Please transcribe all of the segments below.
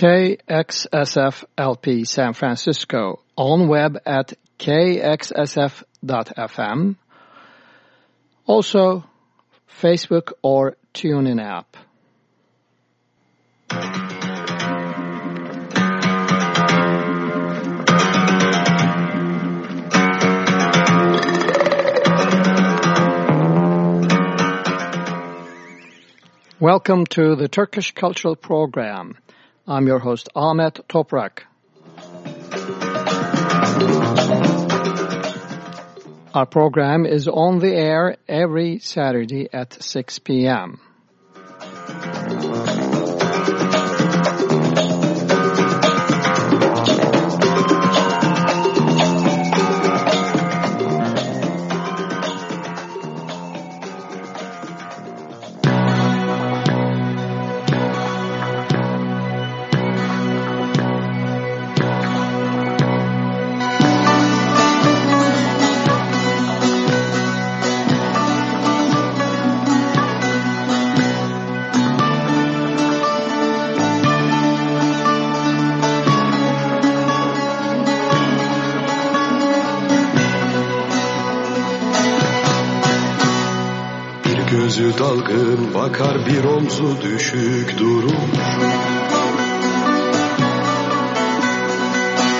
KXSFLP San Francisco, on web at kxsf.fm, also Facebook or TuneIn app. Welcome to the Turkish Cultural Program. I'm your host Ahmet Toprak. Our program is on the air every Saturday at 6 p.m. Bakar bir omzu düşük durur.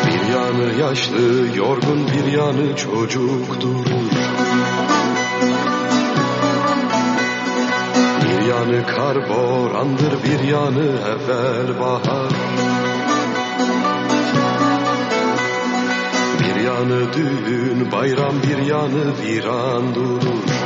Bir yanı yaşlı yorgun bir yanı çocuk durur. Bir yanı kar borandır bir yanı evvel bahar Bir yanı düğün bayram bir yanı viran durur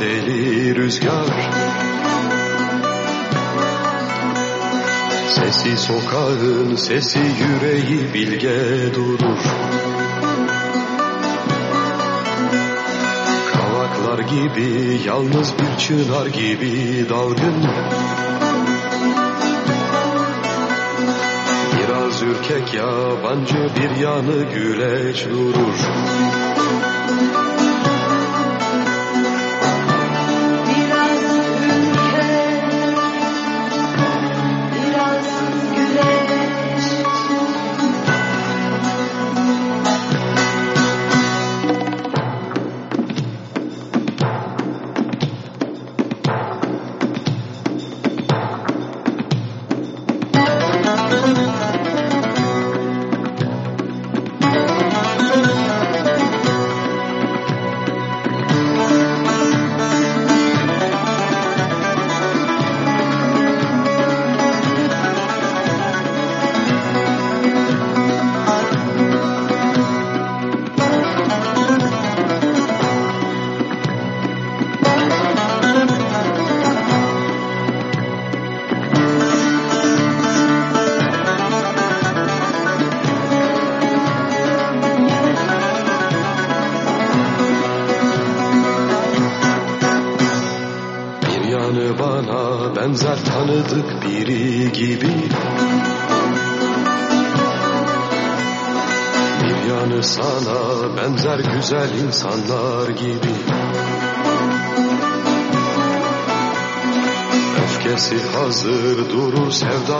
deli rüzgar. Sesi sokağın sesi yüreği bilge durur. Kavaklar gibi yalnız bir çınar gibi dalgın. Biraz ürkek yabancı bir yanı güleç durur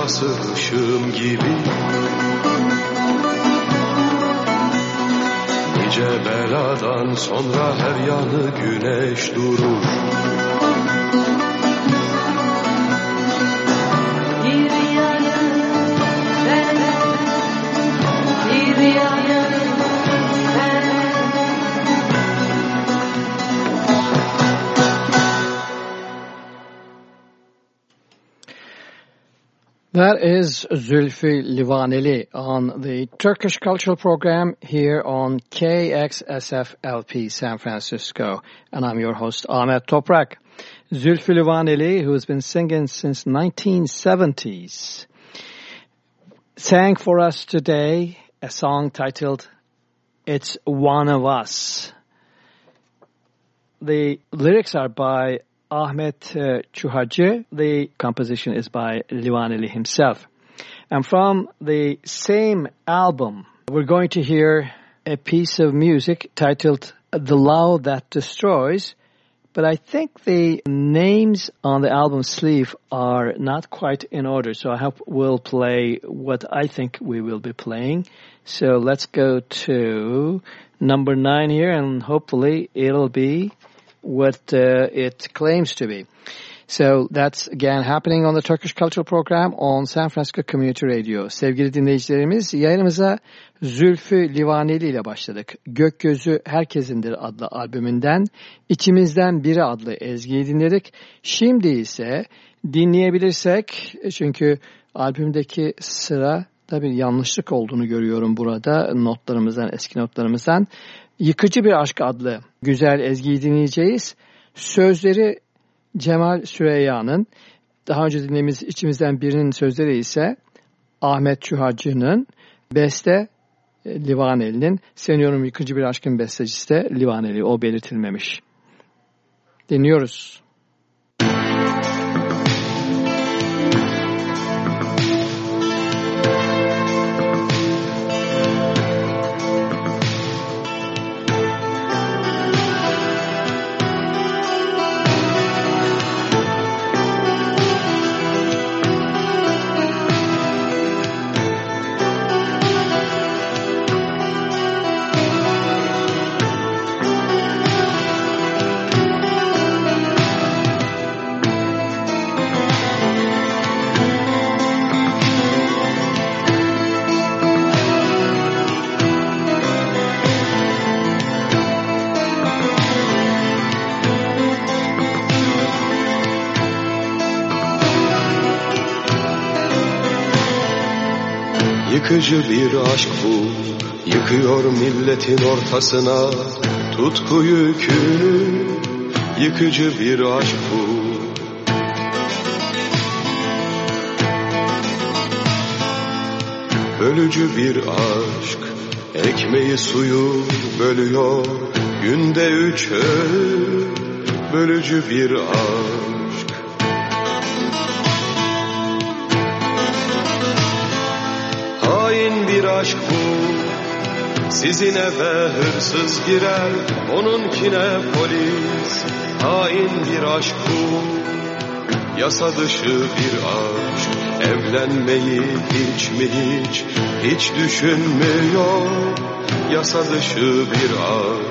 sevdası ışığım gibi. Nice beladan sonra her yanı güneş durur That is Zülfü Livaneli on the Turkish Cultural Program here on KXSF LP San Francisco. And I'm your host, Ahmet Toprak. Zülfü Livaneli, who has been singing since 1970s, sang for us today a song titled It's One of Us. The lyrics are by Ahmet uh. The composition is by Livaneli himself. And from the same album, we're going to hear a piece of music titled The Love That Destroys, but I think the names on the album sleeve are not quite in order, so I hope we'll play what I think we will be playing. So let's go to number nine here, and hopefully it'll be what uh, it claims to be. So that's again happening on the Turkish Cultural Program on San Francisco Community Radio. Sevgili dinleyicilerimiz yayınımıza Zülfü Livaneli ile başladık. Gökyüzü Herkesindir adlı albümünden İçimizden Biri adlı ezgiyi dinledik. Şimdi ise dinleyebilirsek çünkü albümdeki sıra da bir yanlışlık olduğunu görüyorum burada notlarımızdan, eski notlarımızdan. Yıkıcı Bir Aşk adlı güzel ezgiyi dinleyeceğiz. Sözleri Cemal Süreyya'nın, daha önce dinlediğimiz içimizden birinin sözleri ise Ahmet Çuhacı'nın, beste e, Livaneli'nin, Seniyorum Yıkıcı Bir Aşkın bestecisi de Livaneli, o belirtilmemiş. Dinliyoruz. Yıkıcı bir aşk bu. Yıkıyor milletin ortasına Tutku yükünü Yıkıcı bir aşk bu. Bölücü bir aşk Ekmeği suyu bölüyor. Günde üç öğün Bölücü bir aşk aşk bu. Sizin eve hırsız girer Onunkine polis. Hain bir aşk bu. Yasa dışı bir aşk. Evlenmeyi hiç mi hiç Hiç düşünmüyor. Yasa dışı bir aşk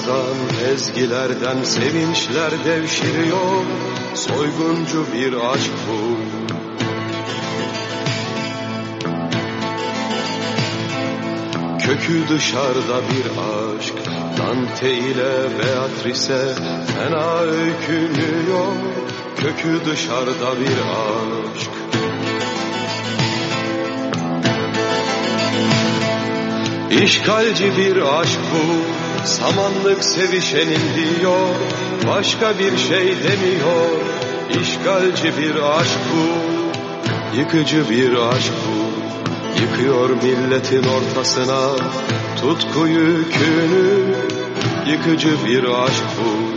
Sıradan ezgilerden sevinçler devşiriyor. Soyguncu bir aşk bu. Kökü dışarıda bir aşk. Dante ile Beatrice fena öykünüyor. Kökü dışarıda bir aşk. İşgalci bir aşk bu Samanlık sevişenin diyor Başka bir şey demiyor. İşgalci bir aşk bu Yıkıcı bir aşk bu. Yıkıyor milletin ortasına Tutku yükünü Yıkıcı bir aşk bu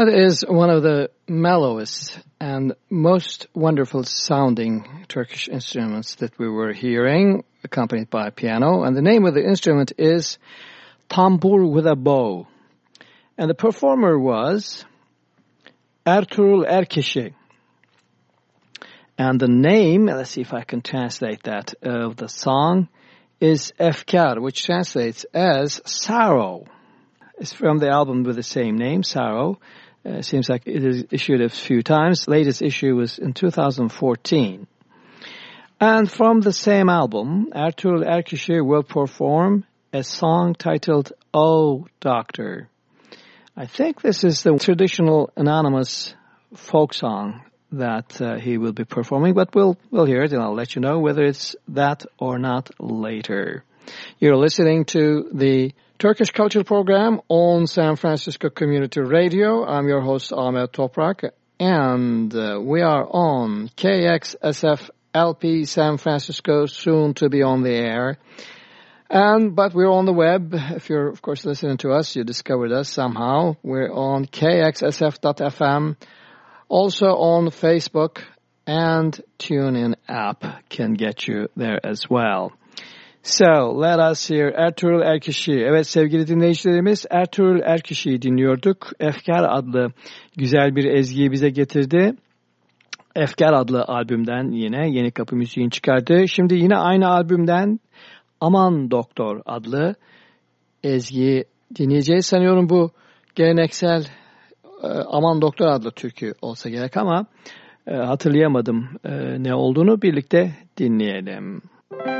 That is one of the mellowest and most wonderful sounding Turkish instruments that we were hearing, accompanied by a piano. And the name of the instrument is Tambur with a Bow. And the performer was Ertuğrul Erkişi. And the name, let's see if I can translate that, of the song is Efkar, which translates as sorrow. It's from the album with the same name, Sorrow. Uh, seems like it is issued a few times. Latest issue was in 2014. And from the same album, Ertuğrul Erkişi will perform a song titled Oh Doctor. I think this is the traditional anonymous folk song that uh, he will be performing, but we'll, we'll hear it and I'll let you know whether it's that or not later. You're listening to the Turkish Culture Program on San Francisco Community Radio. I'm your host Ahmet Toprak and uh, we are on KXSF LP San Francisco, soon to be on the air. And, but we're on the web. If you're, of course, listening to us, you discovered us somehow. We're on kxsf.fm, also on Facebook, and TuneIn app can get you there as well. So let us hear Ertuğrul Erkişi. Evet sevgili dinleyicilerimiz Ertuğrul Erkişi'yi dinliyorduk. Efkar adlı güzel bir ezgiyi bize getirdi. Efkar adlı albümden yine Yeni Kapı Müziğin çıkardı. Şimdi yine aynı albümden Aman Doktor adlı ezgiyi dinleyeceğiz. Sanıyorum bu geleneksel e, Aman Doktor adlı türkü olsa gerek ama e, hatırlayamadım e, ne olduğunu birlikte dinleyelim. gördü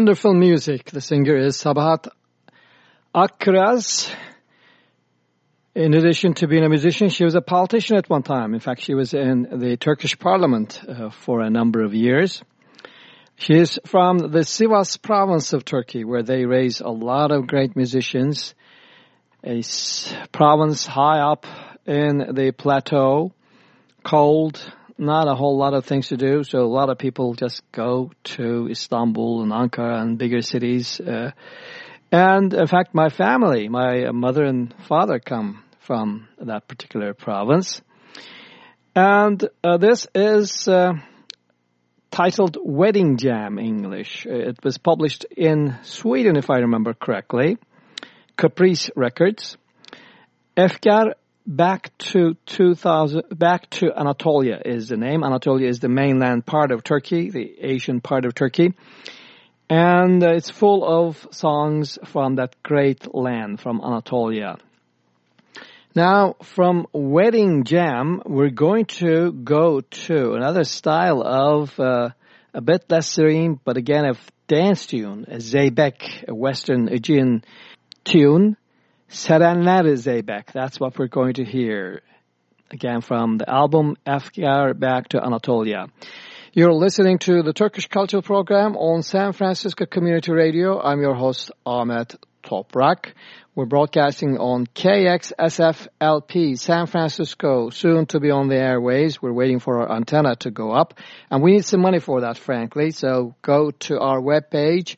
Wonderful music. The singer is Sabahat Akkiraz. In addition to being a musician, she was a politician at one time. In fact, she was in the Turkish parliament uh, for a number of years. She is from the Sivas province of Turkey, where they raise a lot of great musicians. A province high up in the plateau, cold, not a whole lot of things to do, so a lot of people just go to Istanbul and Ankara and bigger cities. Uh, and in fact, my family, my mother and father come from that particular province. And uh, this is uh, titled Wedding Jam English. It was published in Sweden, if I remember correctly. Caprice Records. Efkar back to 2000, back to Anatolia is the name. Anatolia is the mainland part of Turkey, the Asian part of Turkey. And uh, it's full of songs from that great land, from Anatolia. Now, from Wedding Jam, we're going to go to another style of uh, a bit less serene, but again a dance tune, a Zeybek, a Western Aegean tune. Serenler Zeybek, that's what we're going to hear. Again from the album Efkar Back to Anatolia. You're listening to the Turkish Cultural Program on San Francisco Community Radio. I'm your host, Ahmet Toprak. We're broadcasting on KXSFLP San Francisco, soon to be on the airways. We're waiting for our antenna to go up. And we need some money for that, frankly. So go to our webpage,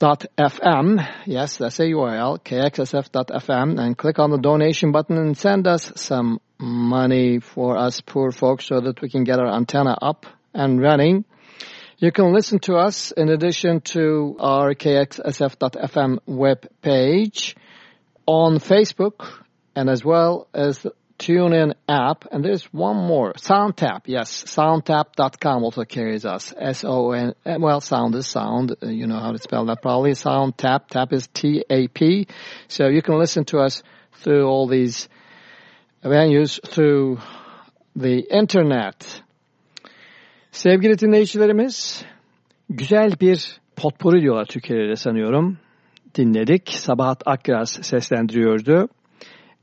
kxsf.fm. Yes, that's a URL, kxsf.fm, and click on the donation button and send us some money for us poor folks so that we can get our antenna up and running. You can listen to us in addition to our kxsf.fm web page on Facebook and as well as TuneIn app. And there's one more, SoundTap. Yes, soundtap.com also carries us. S-O-N, well, sound is sound. Uh, You know how to spell that probably. SoundTap, tap is T-A-P. So you can listen to us through all these venues through the internet. Sevgili dinleyicilerimiz, güzel bir potpuri diyorlar Türkiye'de sanıyorum. Dinledik. Sabahat Akkiraz seslendiriyordu.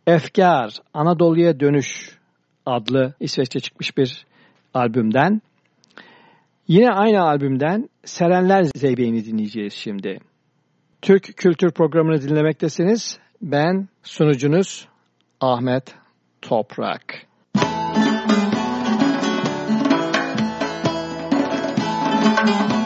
Efkar, Anadolu'ya Dönüş adlı İsveç'te çıkmış bir albümden. Yine aynı albümden Serenler Zeybeğini dinleyeceğiz şimdi. Türk Kültür Programı'nı dinlemektesiniz. Ben sunucunuz Ahmet Toprak. harcamışım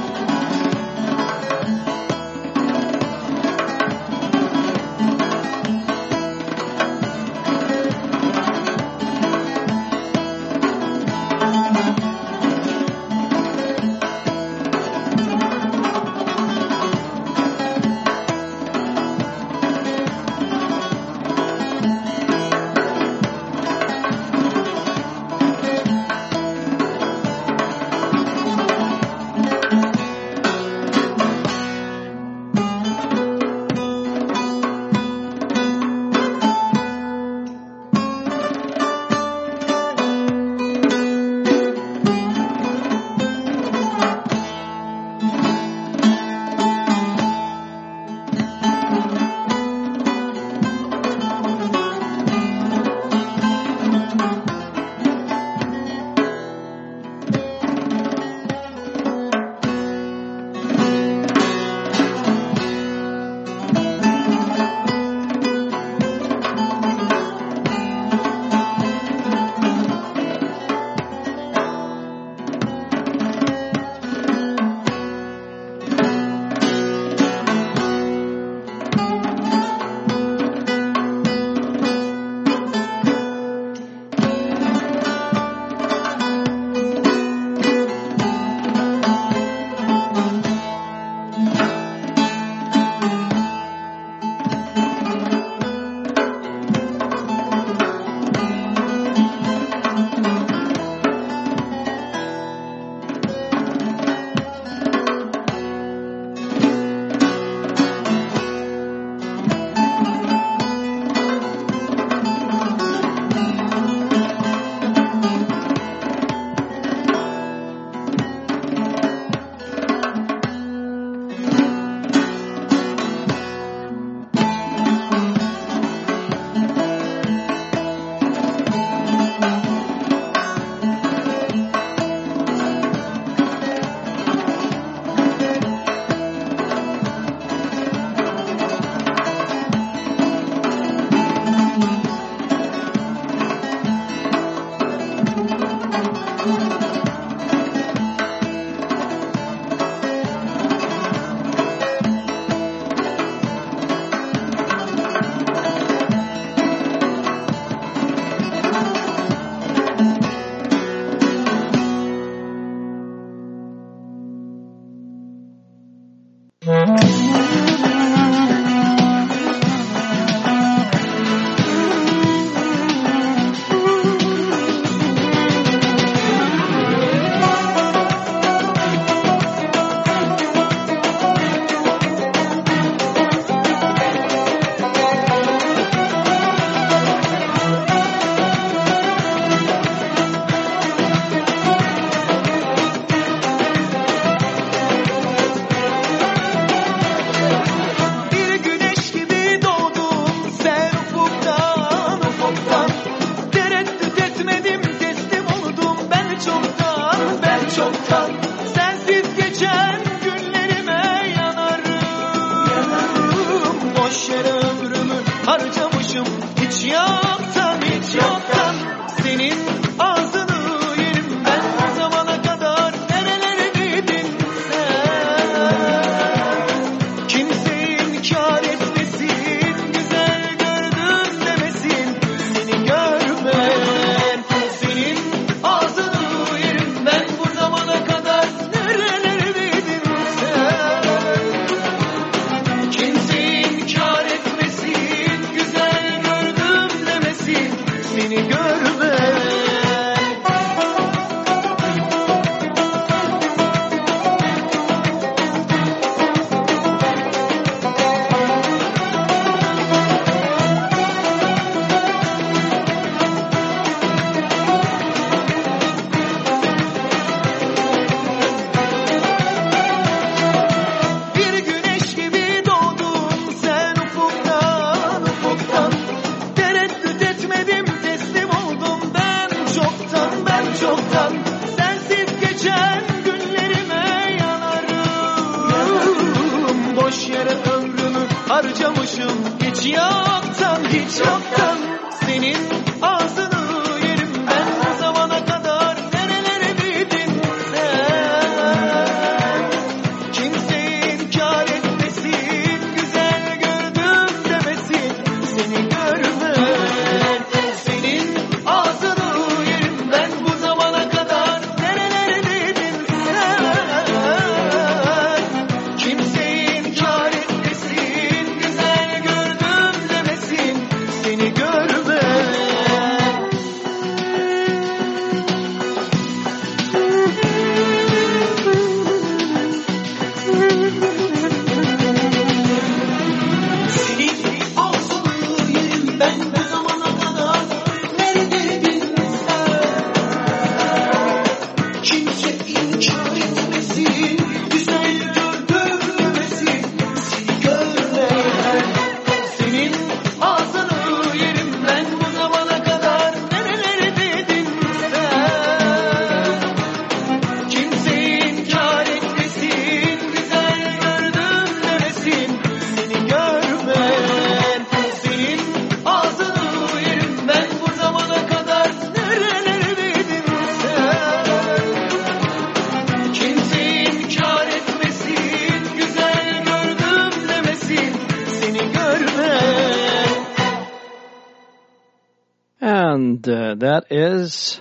that is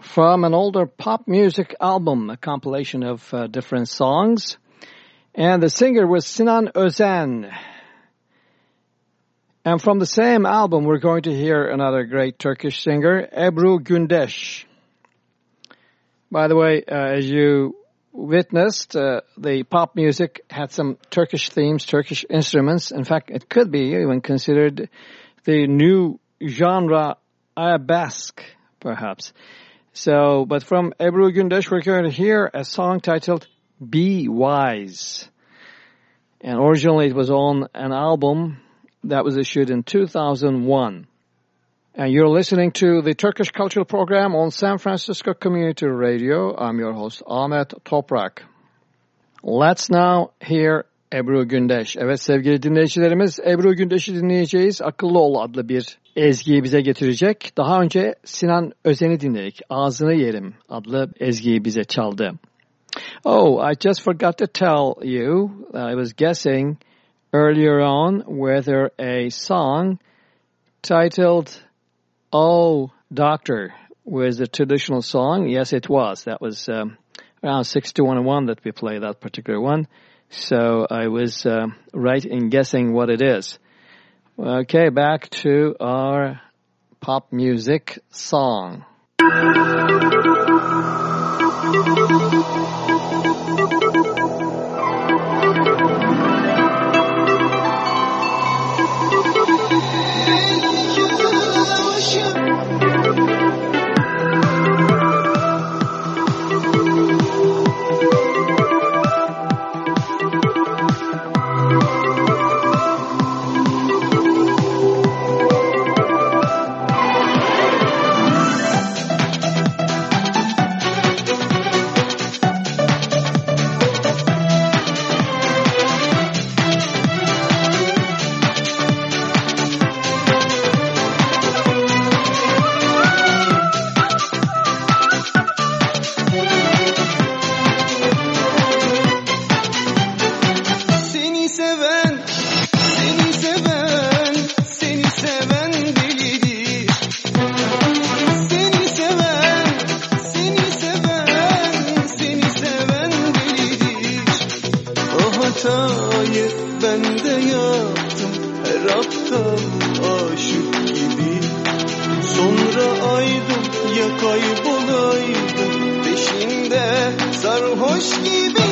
from an older pop music album, a compilation of uh, different songs. And the singer was Sinan Özen. And from the same album, we're going to hear another great Turkish singer, Ebru Gündeş. By the way, uh, as you witnessed, uh, the pop music had some Turkish themes, Turkish instruments. In fact, it could be even considered the new genre arabesque, perhaps. So, but from Ebru Gündeş, we're going to hear a song titled Be Wise. And originally it was on an album that was issued in 2001. And you're listening to the Turkish Cultural Program on San Francisco Community Radio. I'm your host Ahmet Toprak. Let's now hear Ebru Gündeş. Evet sevgili dinleyicilerimiz Ebru Gündeş'i dinleyeceğiz. Akıllı Ol adlı bir ezgiyi bize getirecek. Daha önce Sinan Özen'i dinledik. Ağzını Yerim adlı ezgiyi bize çaldı. Oh, I just forgot to tell you, I was guessing earlier on whether a song titled Oh Doctor was a traditional song. Yes, it was. That was um, around 6 to 1 and 1 that we played that particular one. So I was uh, right in guessing what it is. Okay, back to our pop music song. şayet ben de yaptım. Her hafta aşık gibi. Sonra aydım ya kaybolaydım peşinde sarhoş gibi.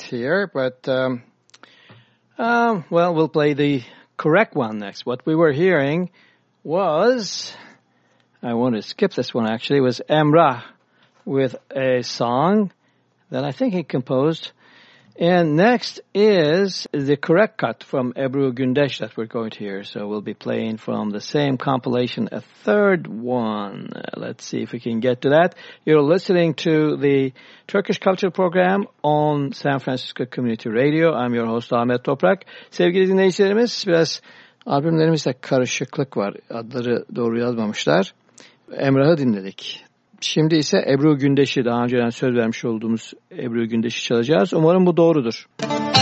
Here, but um, um, well, we'll play the correct one next. What we were hearing was, I want to skip this one actually, was Emrah with a song that I think he composed and next is the correct cut from Ebru Gündeş that we're going to hear. So we'll be playing from the same compilation, a third one. Let's see if we can get to that. You're listening to the Turkish Culture Program on San Francisco Community Radio. I'm your host Ahmet Toprak. Sevgili dinleyicilerimiz biraz albümlerimizde karışıklık var. Adları doğru yazmamışlar. Emrah'ı dinledik. Şimdi ise Ebru Gündeş'i daha önceden söz vermiş olduğumuz Ebru Gündeş'i çalacağız. Umarım bu doğrudur. tutulsam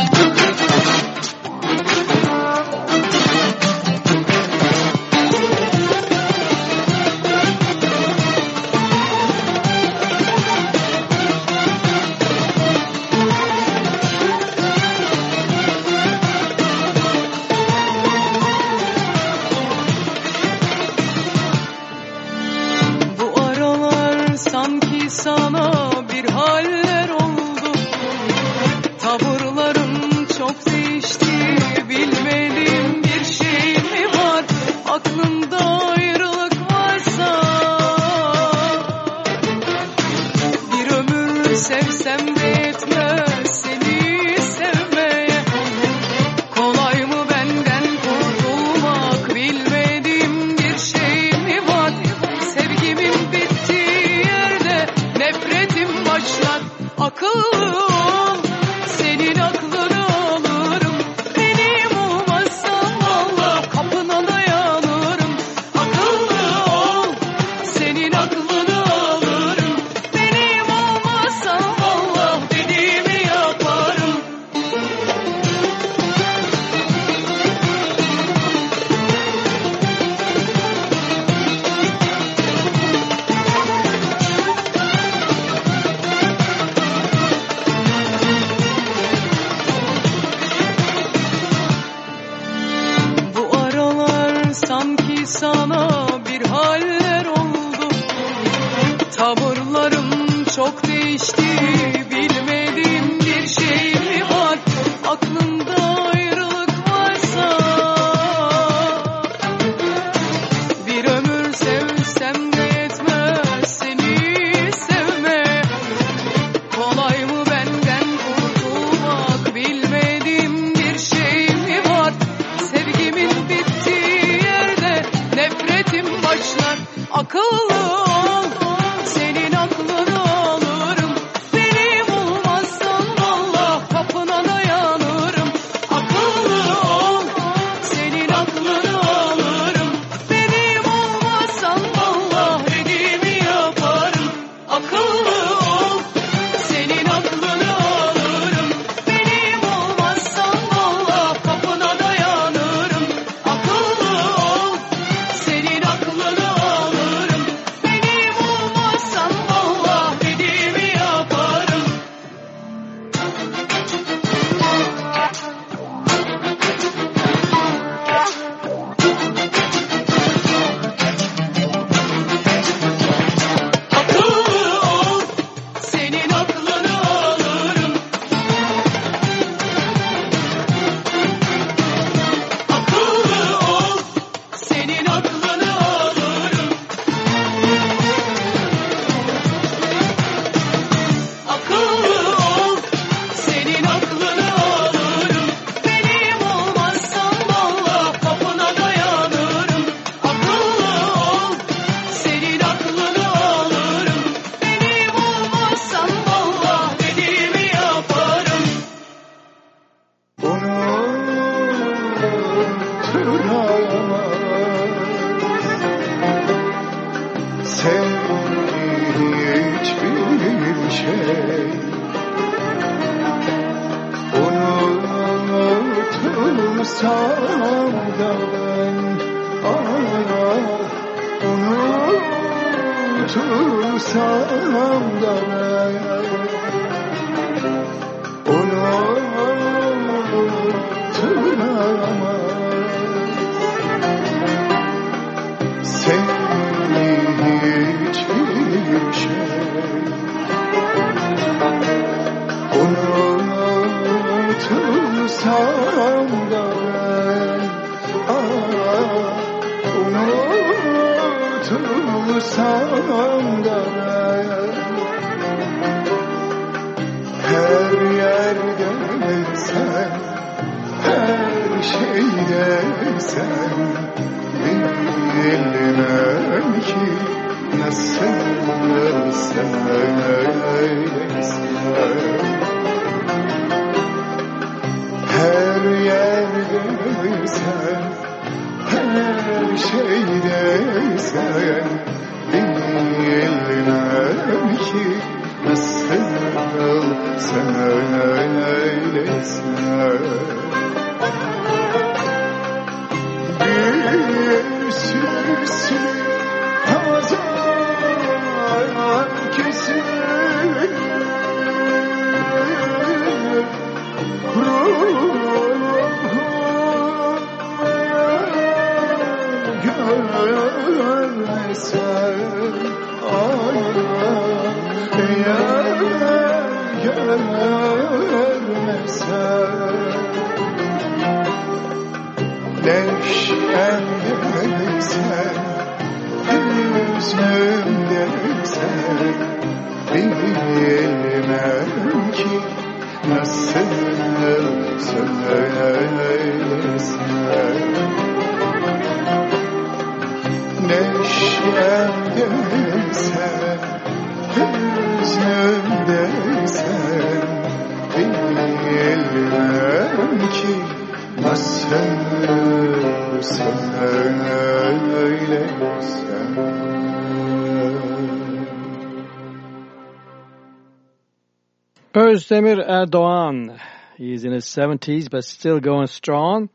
Özdemir Erdoğan. He's in his 70s but still going strong.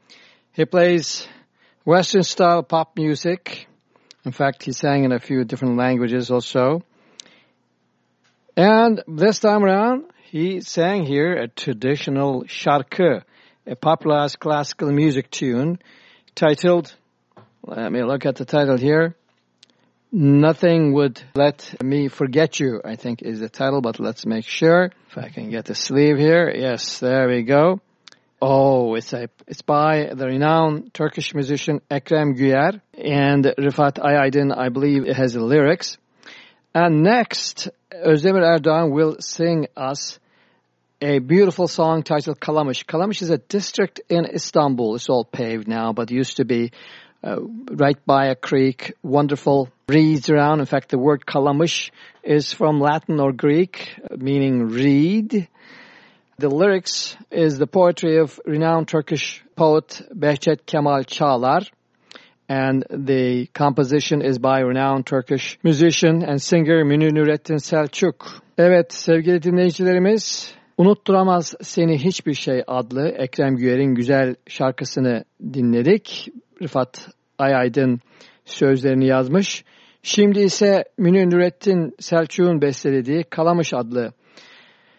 He plays Western style pop music. In fact, he sang in a few different languages also. And this time around, he sang here a traditional şarkı, a popularized classical music tune titled, let me look at the title here, Nothing Would Let Me Forget You, I think is the title, but let's make sure. If I can get the sleeve here. Yes, there we go. Oh, it's a, it's by the renowned Turkish musician Ekrem Güyer and Rifat Ayaydin, I believe it has the lyrics. And next, Özdemir Erdoğan will sing us a beautiful song titled Kalamış. Kalamış is a district in Istanbul. It's all paved now, but used to be uh, right by a creek, wonderful reeds around. In fact, the word Kalamış is from Latin or Greek, meaning reed. The lyrics is the poetry of renowned Turkish poet Behçet Kemal Çağlar. And the composition is by renowned Turkish musician and singer Münir Nurettin Selçuk. Evet sevgili dinleyicilerimiz, Unutturamaz Seni Hiçbir Şey adlı Ekrem Güyer'in güzel şarkısını dinledik. Rıfat Ayaydın sözlerini yazmış. Şimdi ise Münir Nurettin Selçuk'un bestelediği Kalamış adlı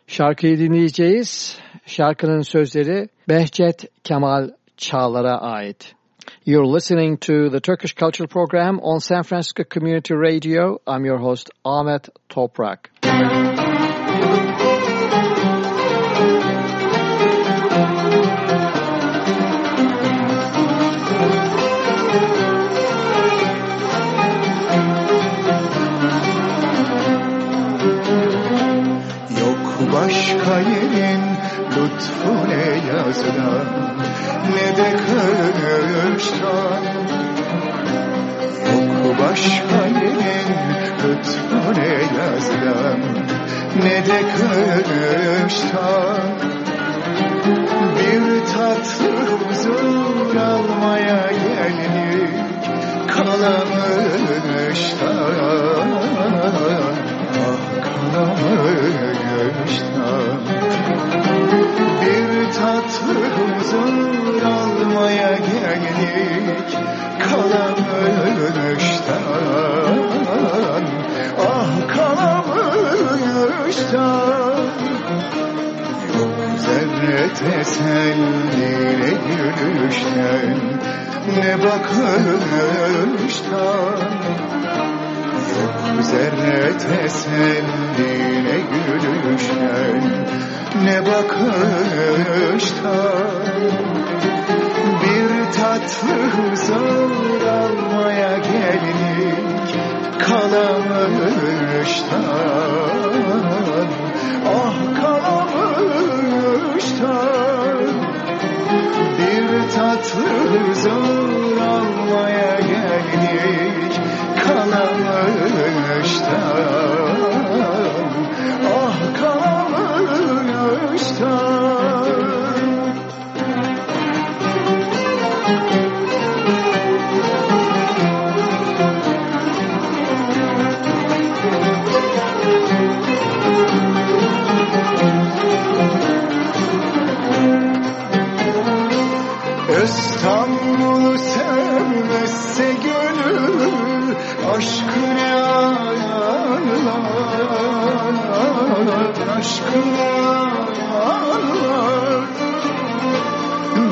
şarkıyı dinleyeceğiz. Şarkının sözleri Behçet Kemal Çağlar'a ait. You're listening to the Turkish Cultural Program on San Francisco Community Radio. I'm your host Ahmet Toprak. meftune yazılan ne de kırıştan Oku başkalinin lütfune yazılan ne de kırıştan Bir tatlı huzur almaya geldik kalamıştan Ah kalamıştan bir tatlı huzur almaya geldik. Kalamıştan Ah kalamıştan Yok zerre teselli ne gülüşten ne Yok Zerre teselli ne gülüşten ne bakışta Bir tatlı huzur almaya geldik kalamıştan Ah kalamıştan Bir tatlı huzur almaya geldik kalamıştan Ah kalamıştan İstanbul'u sevmezse gönül aşkını ağlar aşkını ağlar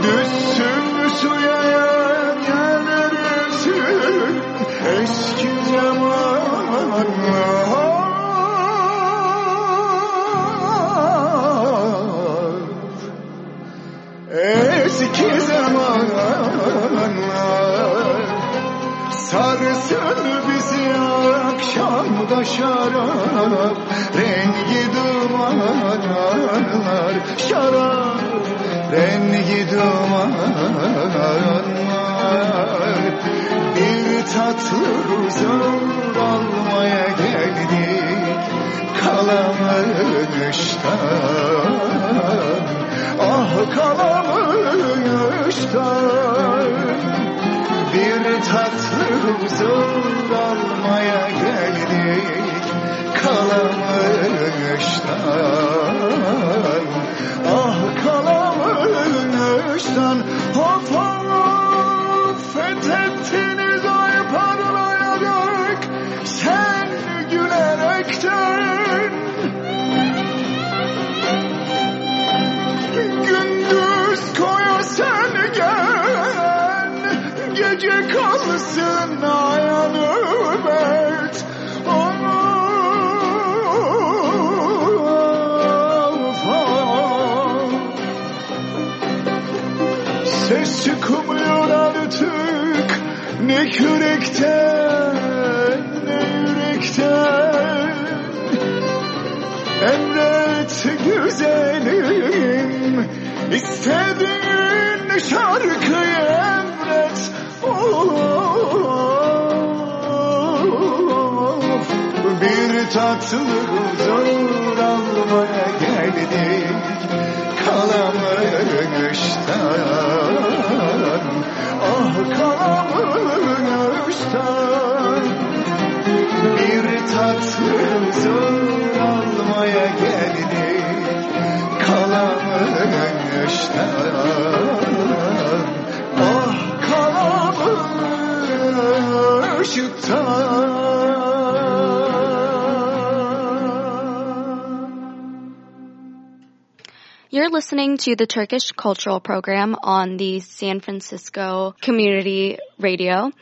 düşsün suya şarap To the Turkish Cultural Program on the San Francisco Community Radio,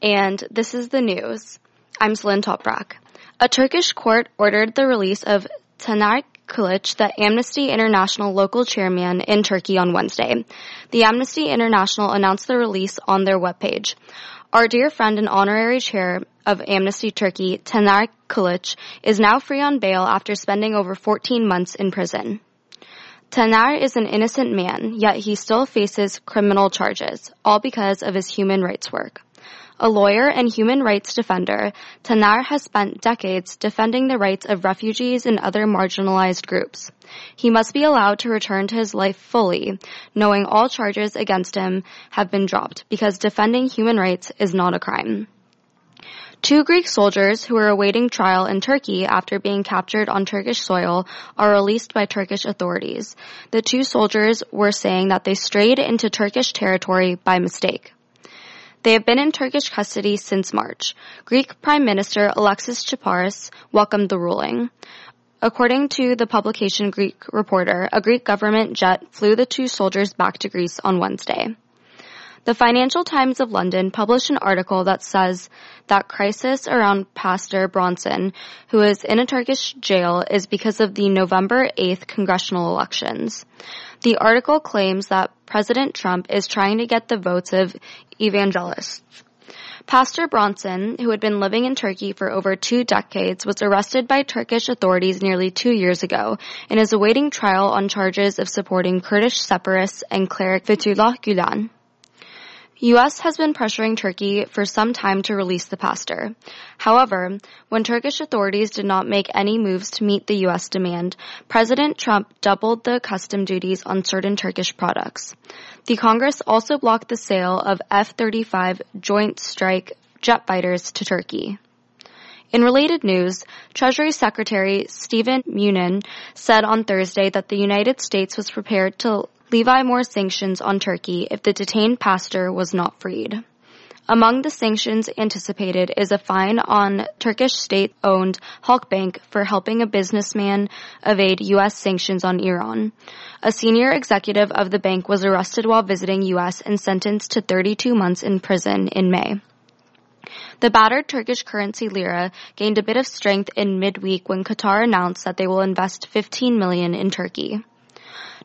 and this is the news. I'm Celine Toprak. A Turkish court ordered the release of Taner Kılıç, the Amnesty International local chairman in Turkey on Wednesday. The Amnesty International announced the release on their webpage. Our dear friend and honorary chair of Amnesty Turkey, Taner Kılıç, is now free on bail after spending over 14 months in prison. Taner is an innocent man, yet he still faces criminal charges, all because of his human rights work. A lawyer and human rights defender, Taner has spent decades defending the rights of refugees and other marginalized groups. He must be allowed to return to his life fully, knowing all charges against him have been dropped, because defending human rights is not a crime. Two Greek soldiers who were awaiting trial in Turkey after being captured on Turkish soil are released by Turkish authorities. The two soldiers were saying that they strayed into Turkish territory by mistake. They have been in Turkish custody since March. Greek Prime Minister Alexis Tsipras welcomed the ruling. According to the publication Greek Reporter, a Greek government jet flew the two soldiers back to Greece on Wednesday. The Financial Times of London published an article that says that crisis around Pastor Brunson, who is in a Turkish jail, is because of the November 8th congressional elections. The article claims that President Trump is trying to get the votes of evangelists. Pastor Brunson, who had been living in Turkey for over two decades, was arrested by Turkish authorities nearly two years ago and is awaiting trial on charges of supporting Kurdish separatists and cleric Fethullah Gulen. U.S. has been pressuring Turkey for some time to release the pastor. However, when Turkish authorities did not make any moves to meet the U.S. demand, President Trump doubled the custom duties on certain Turkish products. The Congress also blocked the sale of F-35 Joint Strike jet fighters to Turkey. In related news, Treasury Secretary Stephen Mnuchin said on Thursday that the United States was prepared to levy more sanctions on Turkey if the detained pastor was not freed. Among the sanctions anticipated is a fine on Turkish state-owned Halkbank for helping a businessman evade U.S. sanctions on Iran. A senior executive of the bank was arrested while visiting U.S. and sentenced to 32 months in prison in May. The battered Turkish currency lira gained a bit of strength in midweek when Qatar announced that they will invest 15 million in Turkey.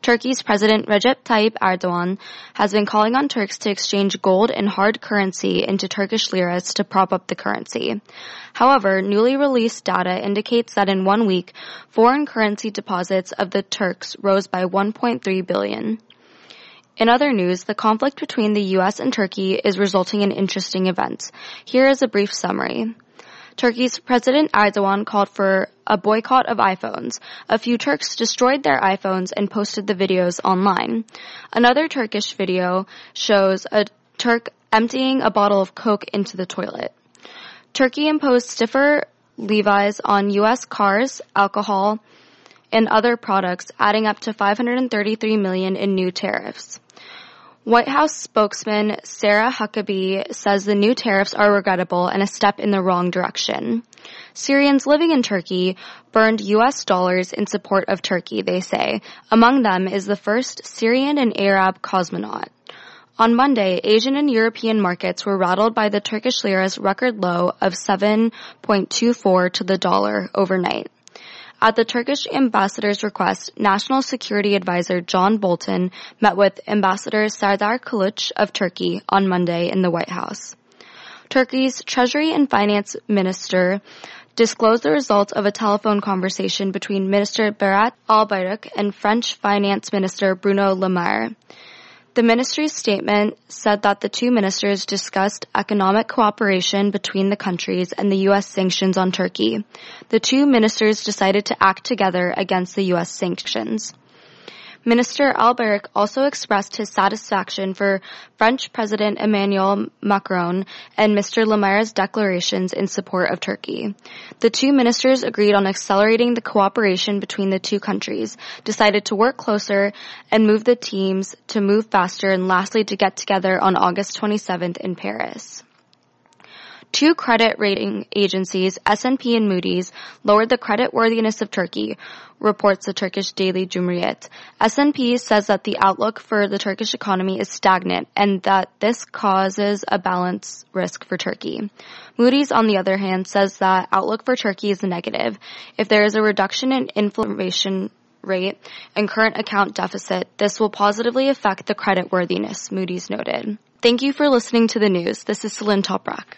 Turkey's President Recep Tayyip Erdogan has been calling on Turks to exchange gold and hard currency into Turkish liras to prop up the currency. However, newly released data indicates that in one week, foreign currency deposits of the Turks rose by 1.3 billion. In other news, the conflict between the US and Turkey is resulting in interesting events. Here is a brief summary. Turkey's President Erdogan called for a boycott of iPhones. A few Turks destroyed their iPhones and posted the videos online. Another Turkish video shows a Turk emptying a bottle of Coke into the toilet. Turkey imposed stiffer levies on U.S. cars, alcohol, and other products, adding up to 533 million in new tariffs. White House spokesman Sarah Huckabee says the new tariffs are regrettable and a step in the wrong direction. Syrians living in Turkey burned US dollars in support of Turkey, they say. Among them is the first Syrian and Arab cosmonaut. On Monday, Asian and European markets were rattled by the Turkish lira's record low of 7.24 to the dollar overnight. At the Turkish ambassador's request, National Security Advisor John Bolton met with Ambassador Serdar Kılıç of Turkey on Monday in the White House. Turkey's Treasury and Finance Minister disclosed the results of a telephone conversation between Minister Berat Albayrak and French Finance Minister Bruno Le Maire. The ministry's statement said that the two ministers discussed economic cooperation between the countries and the U.S. sanctions on Turkey. The two ministers decided to act together against the U.S. sanctions. Minister Albayrak also expressed his satisfaction for French President Emmanuel Macron and Mr. Le Maire's declarations in support of Turkey. The two ministers agreed on accelerating the cooperation between the two countries, decided to work closer and move the teams to move faster and lastly to get together on August 27th in Paris. Two credit rating agencies, S&P and Moody's, lowered the credit worthiness of Turkey, reports the Turkish daily Cumhuriyet. S&P says that the outlook for the Turkish economy is stagnant and that this causes a balance risk for Turkey. Moody's, on the other hand, says that outlook for Turkey is negative. If there is a reduction in inflation rate and current account deficit, this will positively affect the credit worthiness, Moody's noted. Thank you for listening to the news. This is Celine Toprak.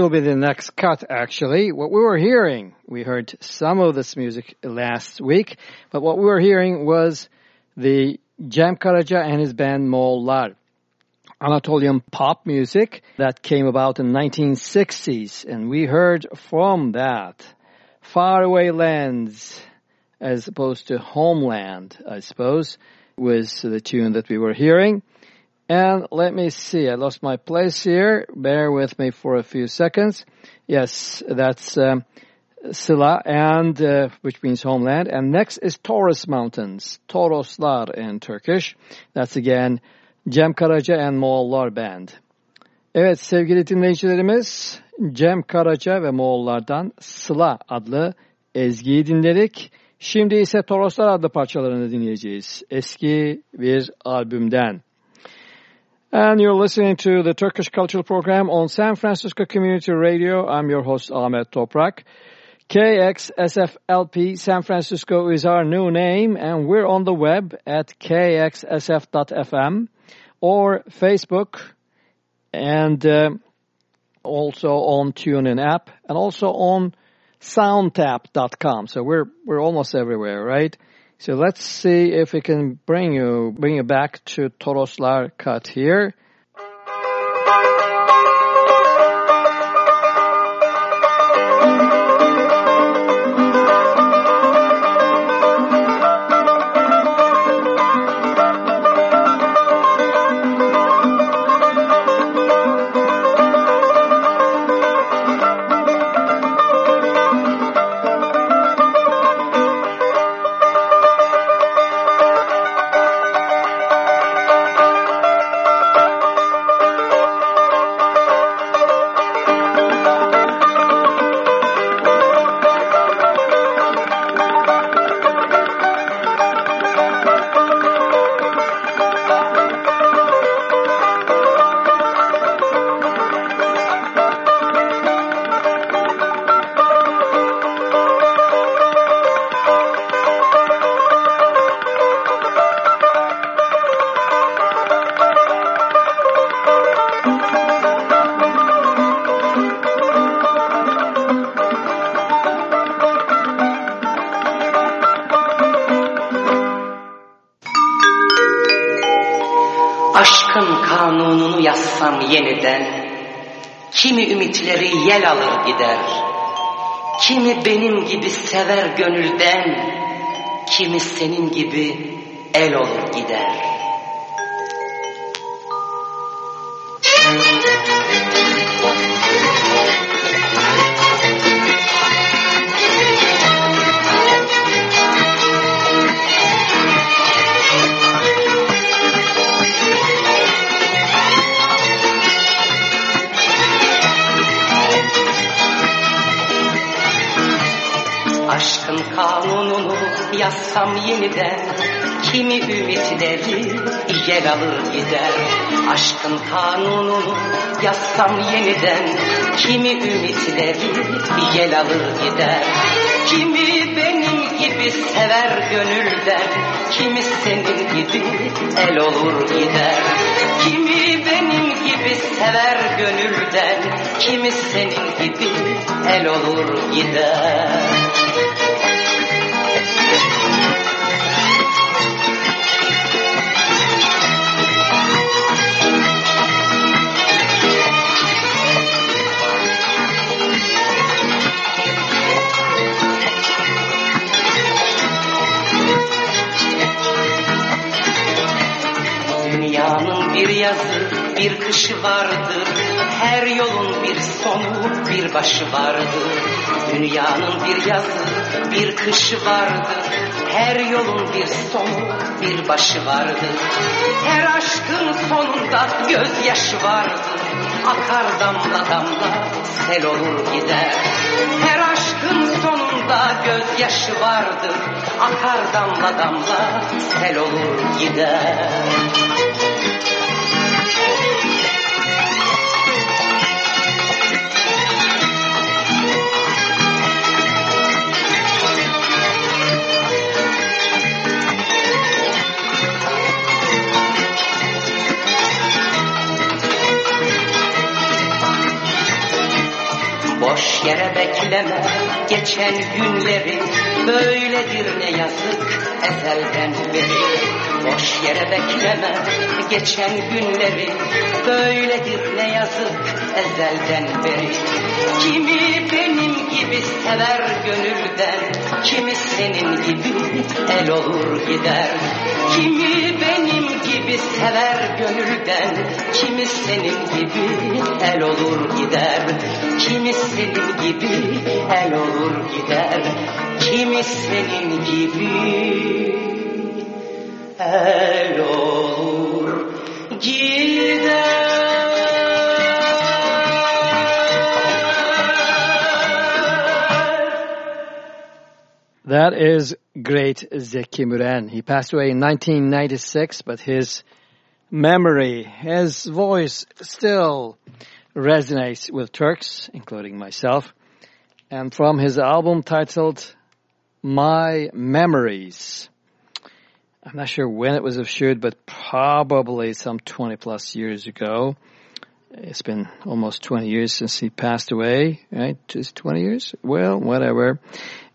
Will be the next cut, actually. What we were hearing, we heard some of this music last week, but what we were hearing was the Cem Karaca and his band Moğollar. Anatolian pop music that came about in 1960s, and we heard from that Faraway Lands as opposed to Homeland, I suppose, was the tune that we were hearing. And let me see, I lost my place here. Bear with me for a few seconds. Yes, that's um, Sıla, and uh, which means homeland. And next is Taurus Mountains, Toroslar in Turkish. That's again Cem Karaca and Moğollar Band. Evet sevgili dinleyicilerimiz, Cem Karaca ve Moğollardan Sıla adlı ezgiyi dinledik. Şimdi ise Toroslar adlı parçalarını dinleyeceğiz. Eski bir albümden. And you're listening to the Turkish Cultural Program on San Francisco Community Radio. I'm your host Ahmet Toprak. KXSFLP San Francisco is our new name and we're on the web at kxsf.fm or Facebook and uh, also on TuneIn app and also on soundtap.com. So we're we're almost everywhere, right? So let's see if we can bring you bring you back to Toroslar cut here. Gider Kimi benim gibi sever gönülden Kimi senin gibi el olur gider yeniden. Kimi ümitleri yer alır gider. Aşkın kanununu yazsam yeniden. Kimi ümitleri yel alır gider. Kimi benim gibi sever gönülden. Kimi senin gibi el olur gider. Kimi benim gibi sever gönülden. Kimi senin gibi el olur gider yazı, bir kışı vardır. Her yolun bir sonu, bir başı vardır. Dünyanın bir yazı, bir kışı vardır. Her yolun bir sonu, bir başı vardır. Her aşkın sonunda gözyaşı vardır. Akar damla damla sel olur gider Her aşkın sonunda gözyaşı vardır Akar damla damla sel olur gider Boş yere bekleme geçen günleri Böyledir ne yazık ezelden beri Boş yere bekleme geçen günleri Böyledir ne yazık ezelden beri. Kimi benim gibi sever gönülden Kimi senin gibi el olur gider. Kimi benim gibi sever gönülden Kimi senin gibi el olur gider. Kimi senin gibi el olur gider Kimi senin gibi el olur That is great Zeki Müren. He passed away in 1996, but his memory, his voice still resonates with Turks, including myself. And from his album titled My Memories, I'm not sure when it was issued, but probably some 20 plus years ago. It's been almost 20 years since he passed away, right? Just 20 years? Well, whatever.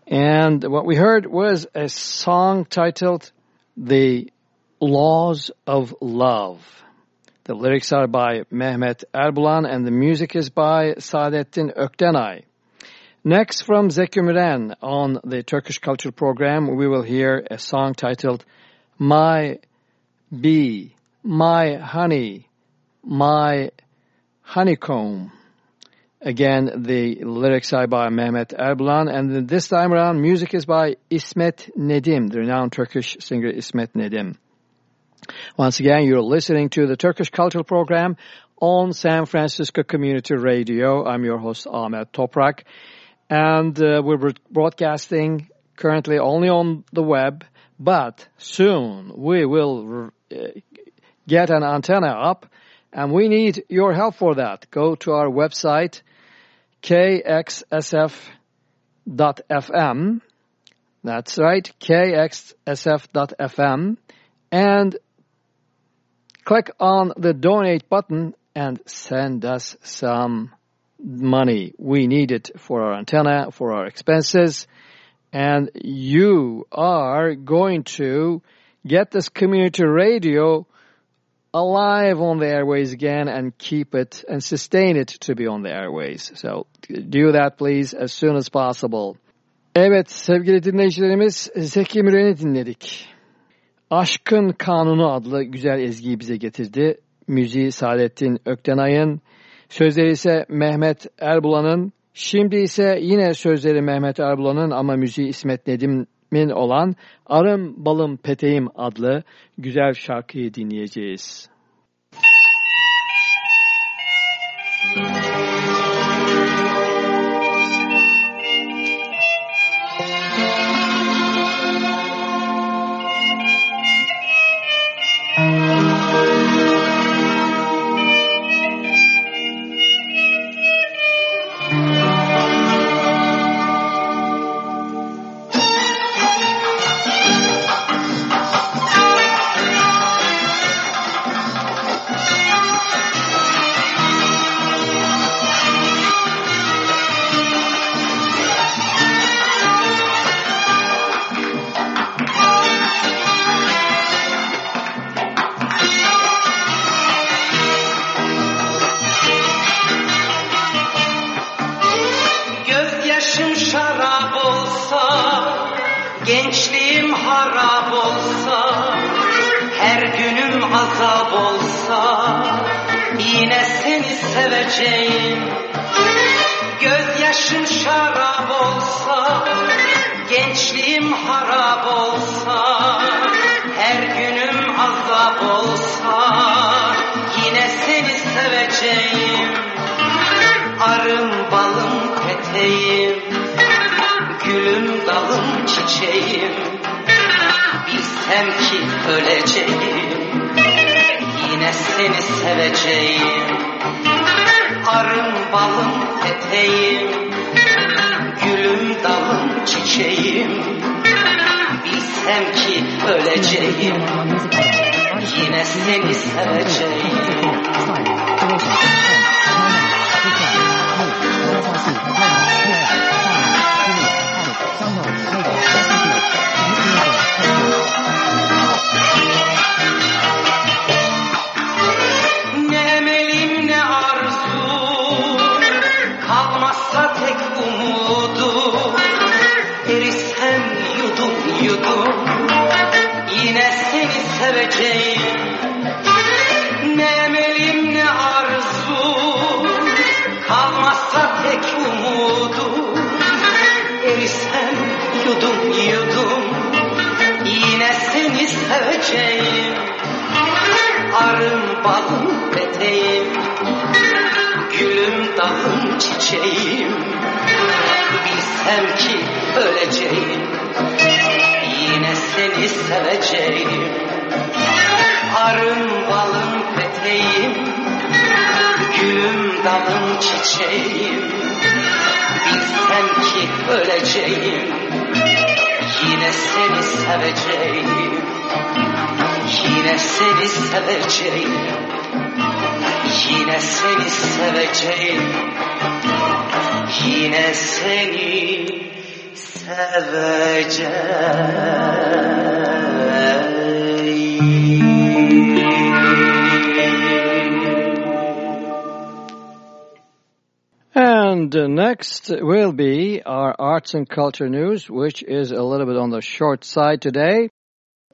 And what we heard was a song titled The Laws of Love. The lyrics are by Mehmet Erbulan and the music is by Saadettin Öktenay. Next from Zeki Müren on the Turkish Culture Program, we will hear a song titled My Bee, My Honey, My Honeycomb. Again, the lyrics are by Mehmet Erbulan, and this time around, music is by Ismet Nedim, the renowned Turkish singer Ismet Nedim. Once again, you're listening to the Turkish Cultural Program on San Francisco Community Radio. I'm your host, Ahmet Toprak, and uh, we're broadcasting currently only on the web, but soon we will uh, get an antenna up, and we need your help for that. Go to our website, kxsf.fm. That's right, kxsf.fm. And click on the donate button and send us some money. We need it for our antenna, for our expenses. And you are going to get this community radio alive on the airways again and keep it and sustain it to be on the airways. So do that please as soon as possible. Evet sevgili dinleyicilerimiz Zeki Müren'i dinledik. Aşkın Kanunu adlı güzel ezgiyi bize getirdi. Müziği Saadettin Öktenay'ın, sözleri ise Mehmet Erbulan'ın, şimdi ise yine sözleri Mehmet Erbulan'ın ama müziği İsmet Nedim'in olan Arım Balım Peteğim adlı güzel şarkıyı dinleyeceğiz. Gözyaşım seveceğim. Gözyaşım şarap olsa, gençliğim harap olsa, her günüm azap olsa, yine seni seveceğim. peteğim Gülüm dalım çiçeğim Bilsem ki öleceğim Yine seni seveceğim Arım balım peteğim Gülüm dalım çiçeğim Bilsem ki öleceğim Yine seni seveceğim Arım balım peteğim Gülüm dalım çiçeğim. Bilsem ki öleceğim Yine seni seveceğim. Arım balım peteğim Gülüm dalım çiçeğim. Bilsem ki öleceğim Yine seni seveceğim Yine seni seveceğim. Yine seni seveceğim. Yine seni And next will be our arts and culture news, which is a little bit on the short side today.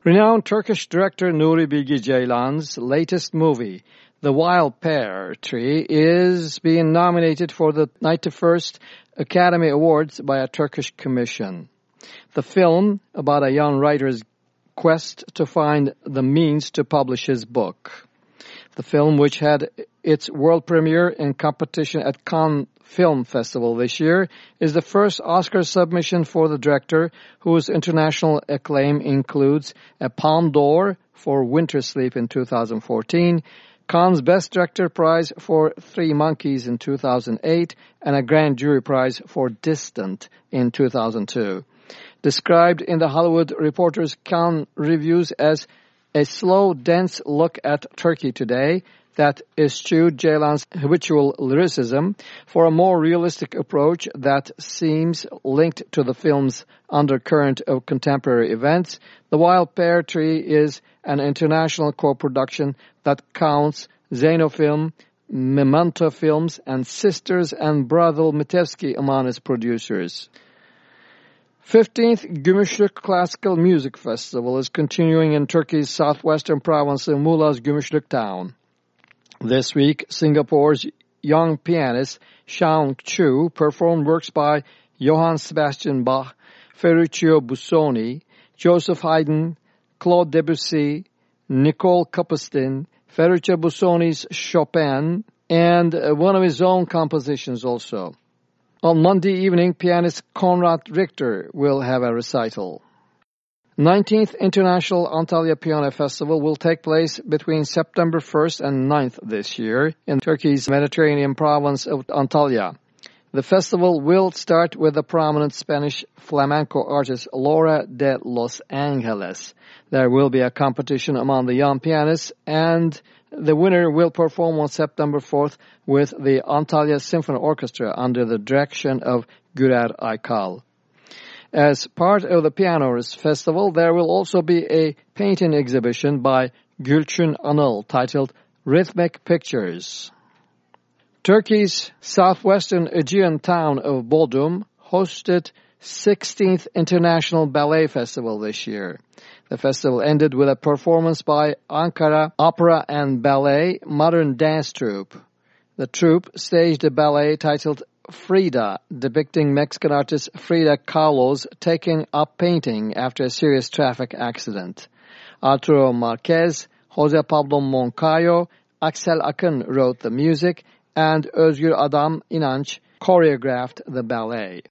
Renowned Turkish director Nuri Bilge Ceylan's latest movie, The Wild Pear Tree, is being nominated for the 91st Academy Awards by a Turkish commission. The film, about a young writer's quest to find the means to publish his book. The film, which had its world premiere in competition at Cannes Film Festival this year, is the first Oscar submission for the director, whose international acclaim includes a Palme d'Or for Winter Sleep in 2014, Cannes Best Director Prize for Three Monkeys in 2008, and a Grand Jury Prize for Distant in 2002. Described in the Hollywood Reporter's Cannes reviews as a slow, dense look at Turkey today that eschewed Ceylan's habitual lyricism for a more realistic approach that seems linked to the film's undercurrent of contemporary events. The Wild Pear Tree is an international co-production that counts Zeyno Film, Memento Films, and Sisters and Brother Mitevski among its producers. 15th Gümüşlük Classical Music Festival is continuing in Turkey's southwestern province of Muğla's Gümüşlük town. This week, Singapore's young pianist Shaun Chu performed works by Johann Sebastian Bach, Ferruccio Busoni, Joseph Haydn, Claude Debussy, Nikolai Kapustin, Ferruccio Busoni's Chopin, and uh, one of his own compositions also. On Monday evening, pianist Konrad Richter will have a recital. 19th International Antalya Piano Festival will take place between September 1st and 9th this year in Turkey's Mediterranean province of Antalya. The festival will start with the prominent Spanish flamenco artist Laura de Los Angeles. There will be a competition among the young pianists and the winner will perform on September 4th with the Antalya Symphony Orchestra under the direction of Gürer Aykal. As part of the Pianos Festival, there will also be a painting exhibition by Gülçin Anıl titled Rhythmic Pictures. Turkey's southwestern Aegean town of Bodrum hosted 16th International Ballet Festival this year. The festival ended with a performance by Ankara Opera and Ballet Modern Dance Troupe. The troupe staged a ballet titled Frida, depicting Mexican artist Frida Kahlo's taking up painting after a serious traffic accident. Arturo Marquez, Jose Pablo Moncayo, Axel Akın wrote the music, and Özgür Adam İnanç choreographed the ballet.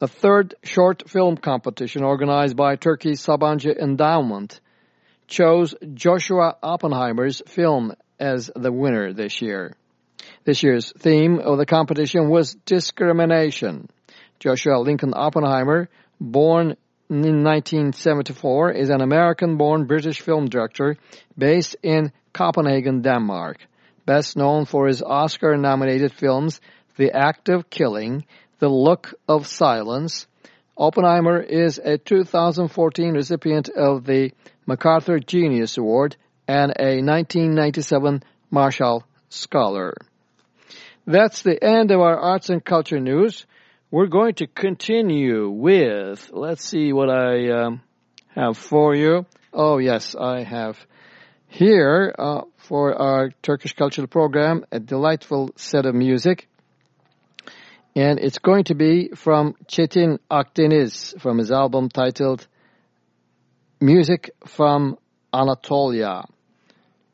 The third short film competition organized by Turkey's Sabancı Endowment chose Joshua Oppenheimer's film as the winner this year. This year's theme of the competition was discrimination. Joshua Lincoln Oppenheimer, born in 1974, is an American-born British film director based in Copenhagen, Denmark. Best known for his Oscar-nominated films The Act of Killing, The Look of Silence, Oppenheimer is a 2014 recipient of the MacArthur Genius Award and a 1997 Marshall Scholar. That's the end of our arts and culture news. We're going to continue with, let's see what I um, have for you. Oh, yes, I have here uh, for our Turkish cultural program a delightful set of music. And it's going to be from Çetin Akdeniz from his album titled Music from Anatolia.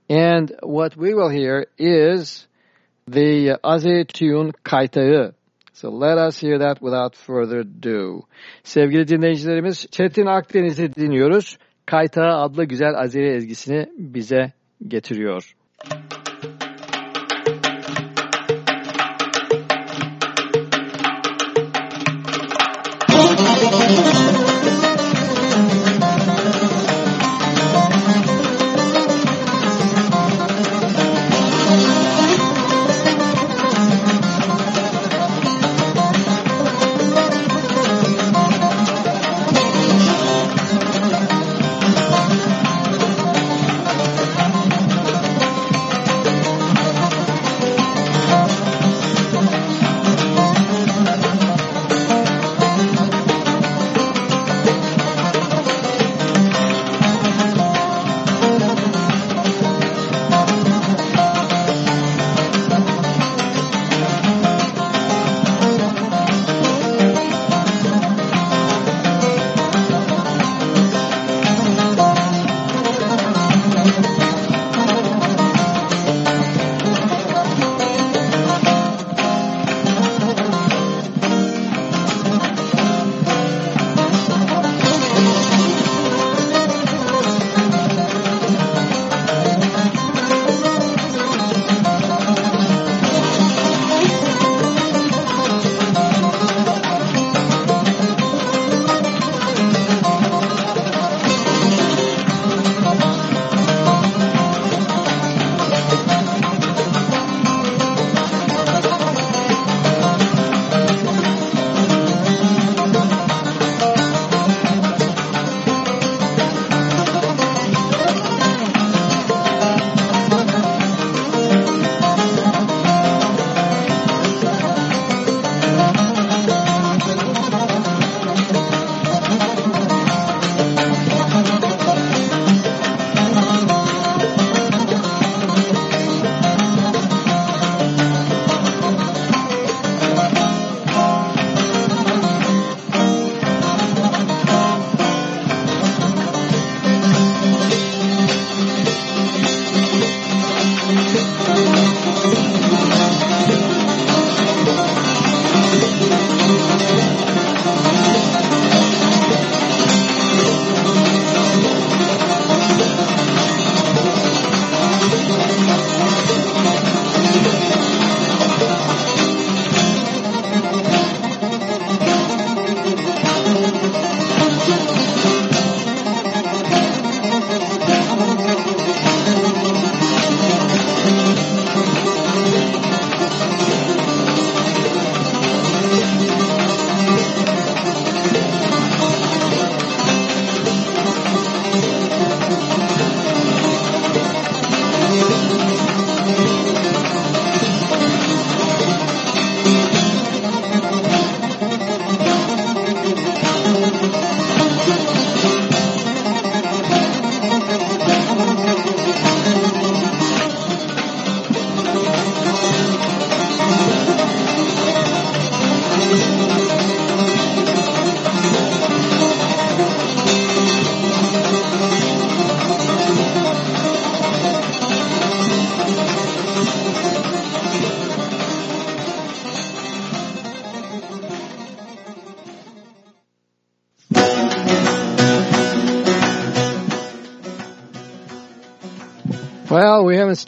And what we will hear is the Azeri tune Kaytağı. So let us hear that without further ado. Sevgili dinleyicilerimiz Çetin Akdeniz'i dinliyoruz. Kaytağı adlı güzel Azeri ezgisini bize getiriyor.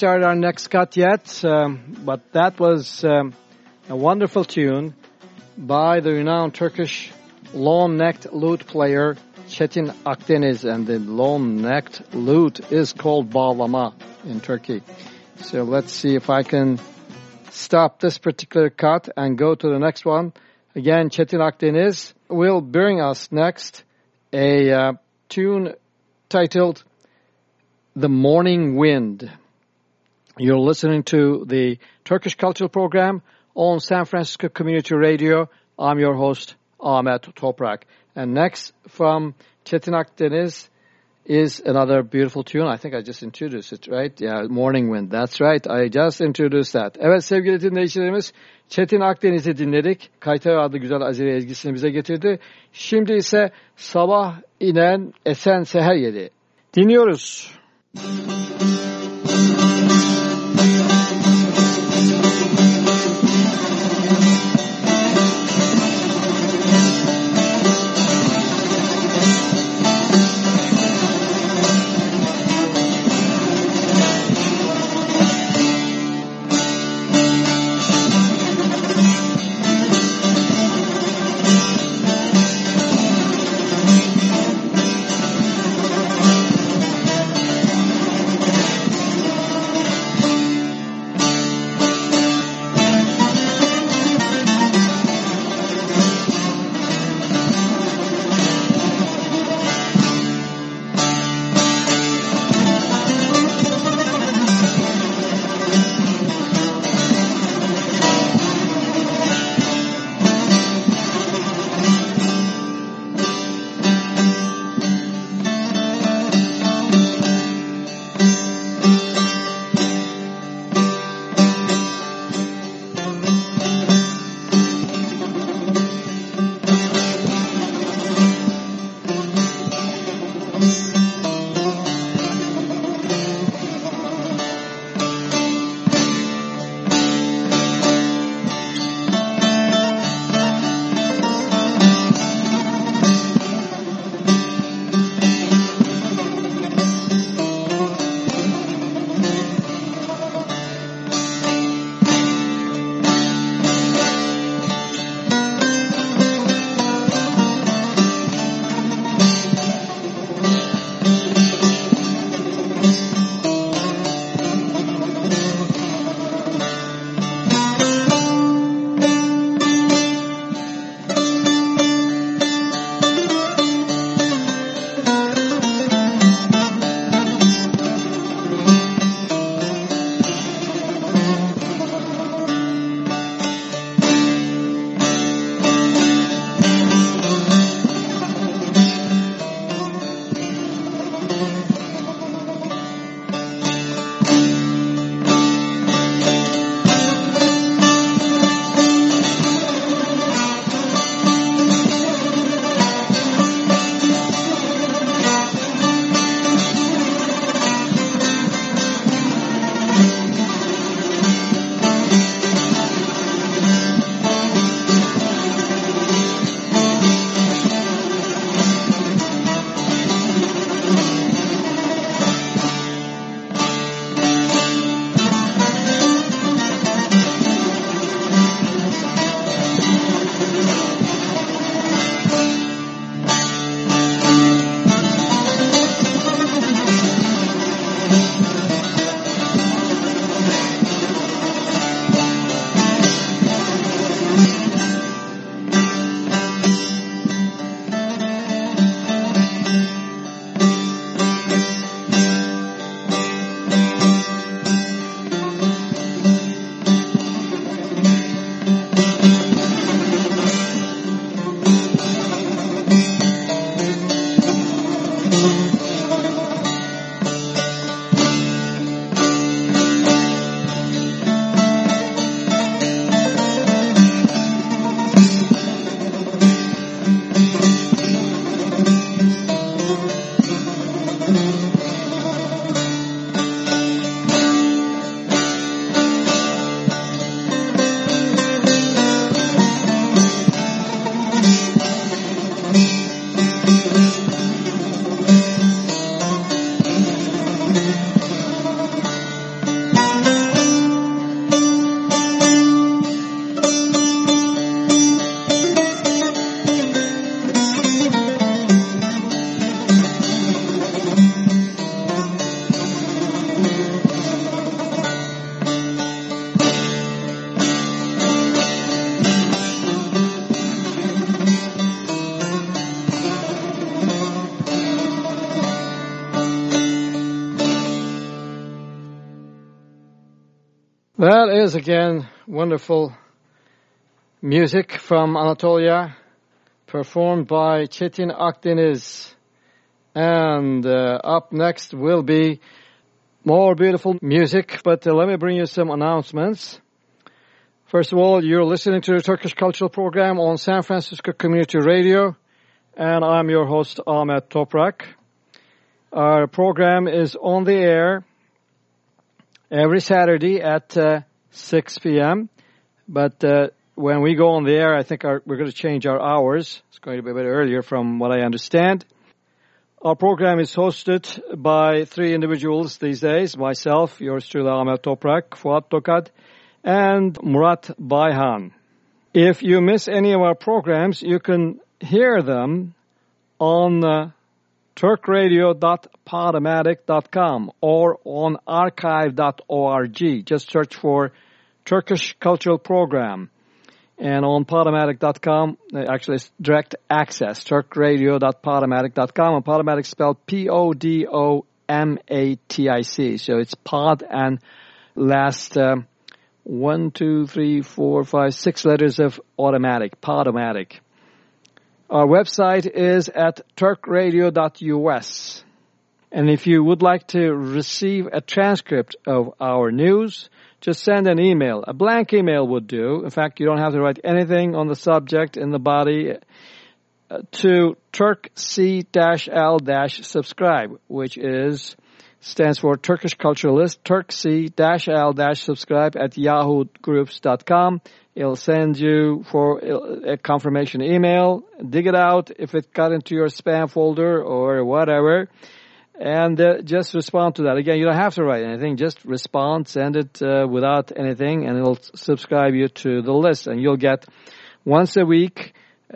Started our next cut yet, um, but that was um, a wonderful tune by the renowned Turkish long-necked lute player Çetin Akdeniz, and the long-necked lute is called bağlama in Turkey. So let's see if I can stop this particular cut and go to the next one. Again, Çetin Akdeniz will bring us next a uh, tune titled The Morning Wind. You're listening to the Turkish Cultural Program on San Francisco Community Radio. I'm your host, Ahmet Toprak. And next from Çetin Akdeniz is another beautiful tune. I think I just introduced it, right? Yeah, Morning Wind. That's right. I just introduced that. Evet sevgili dinleyicilerimiz Çetin Akdeniz'i dinledik. Kaytağı adlı güzel Azeri ezgisini bize getirdi. Şimdi ise sabah inen esen seher yedi. Dinliyoruz. That is again wonderful music from Anatolia, performed by Çetin Akdeniz. And uh, up next will be more beautiful music, but uh, let me bring you some announcements. First of all, you're listening to the Turkish Cultural Program on San Francisco Community Radio, and I'm your host, Ahmet Toprak. Our program is on the air every Saturday at uh, 6 p.m. But uh, when we go on the air, I think our, we're going to change our hours. It's going to be a bit earlier from what I understand. Our program is hosted by three individuals these days, myself, yours truly Ahmet Toprak, Fuat Tokad, and Murat Bayhan. If you miss any of our programs, you can hear them on uh, turkradio.podomatic.com or on archive.org. Just search for Turkish Cultural Program. And on Podomatic.com, actually it's direct access, turkradio.podomatic.com. And Podomatic spelled P-O-D-O-M-A-T-I-C. So it's pod and last um, one, two, three, four, five, six letters of automatic, Podomatic. Our website is at turkradio.us. And if you would like to receive a transcript of our news, just send an email. A blank email would do. In fact, you don't have to write anything on the subject in the body uh, to turkc-l-subscribe, which is stands for Turkish Culturalist, turkc-l-subscribe at yahoogroups.com. It'll send you for a confirmation email. Dig it out if it got into your spam folder or whatever. And uh, just respond to that. Again, you don't have to write anything. Just respond, send it uh, without anything, and it'll subscribe you to the list. And you'll get once a week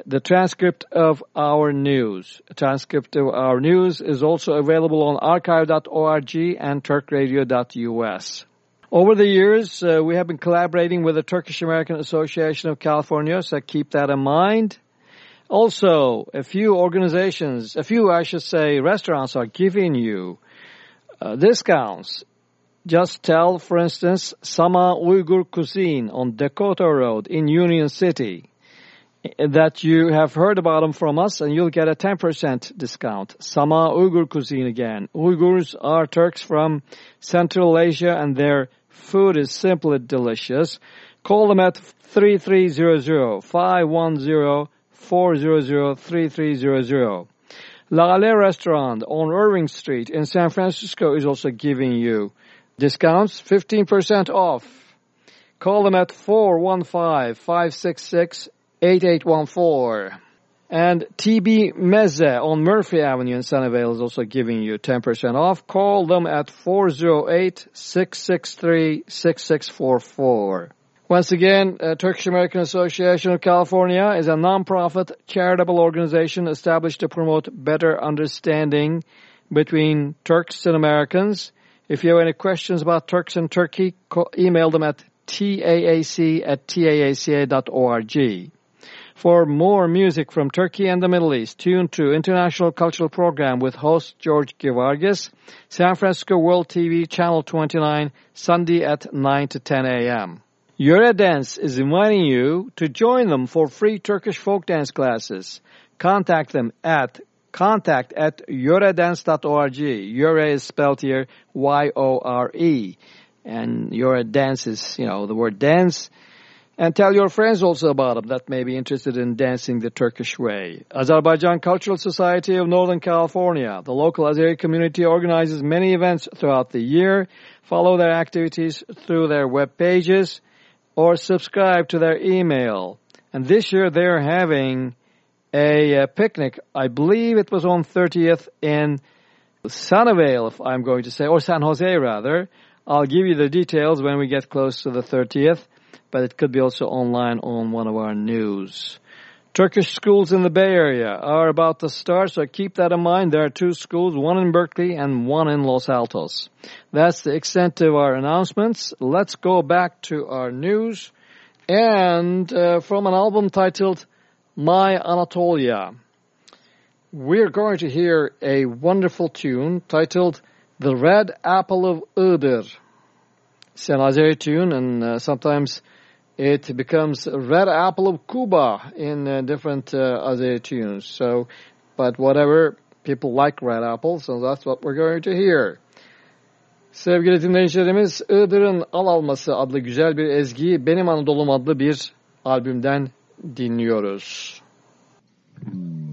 the transcript of our news. A transcript of our news is also available on archive.org and turkradio.us. Over the years, uh, we have been collaborating with the Turkish American Association of California, so keep that in mind. Also, a few organizations, a few, I should say, restaurants are giving you uh, discounts. Just tell, for instance, Sama Uyghur Cuisine on Dakota Road in Union City that you have heard about them from us and you'll get a 10% discount. Sama Uyghur Cuisine again. Uyghurs are Turks from Central Asia and their food is simply delicious. Call them at 3300-510-400-3300. Lale Restaurant on Irving Street in San Francisco is also giving you discounts, 15% off. Call them at 415-566-8814. And TB Meze on Murphy Avenue in Sunnyvale is also giving you 10% off. Call them at 408-663-6644. Once again, uh, Turkish American Association of California is a nonprofit charitable organization established to promote better understanding between Turks and Americans. If you have any questions about Turks and Turkey, email them at taac at taaca.org. For more music from Turkey and the Middle East, tune to International Cultural Program with host George Givargis, San Francisco World TV, Channel 29, Sunday at 9 to 10 a.m. Yöre Dance is inviting you to join them for free Turkish folk dance classes. Contact them at contact at yoredance.org. Yöre is spelled here Y-O-R-E. And Yöre Dance is, you know, the word dance and tell your friends also about them that may be interested in dancing the Turkish way. Azerbaijan Cultural Society of Northern California, the local Azeri community organizes many events throughout the year. Follow their activities through their web pages or subscribe to their email. And this year they're having a, a picnic. I believe it was on 30th in Sunnyvale, if I'm going to say, or San Jose rather. I'll give you the details when we get close to the 30th but it could be also online on one of our news. Turkish schools in the Bay Area are about to start, so keep that in mind. There are two schools, one in Berkeley and one in Los Altos. That's the extent of our announcements. Let's go back to our news and uh, from an album titled My Anatolia. We're going to hear a wonderful tune titled The Red Apple of Iğdır It's an Azeri tune, and uh, sometimes it becomes Red Apple of Quba in uh, different uh, Azeri tunes. So, but whatever, people like Red Apple, so that's what we're going to hear. Sevgili dinleyicilerimiz, Iğdır'ın Al Alması adlı güzel bir ezgiyi Benim Anadolu'm adlı bir albümden dinliyoruz. Iğdır'ın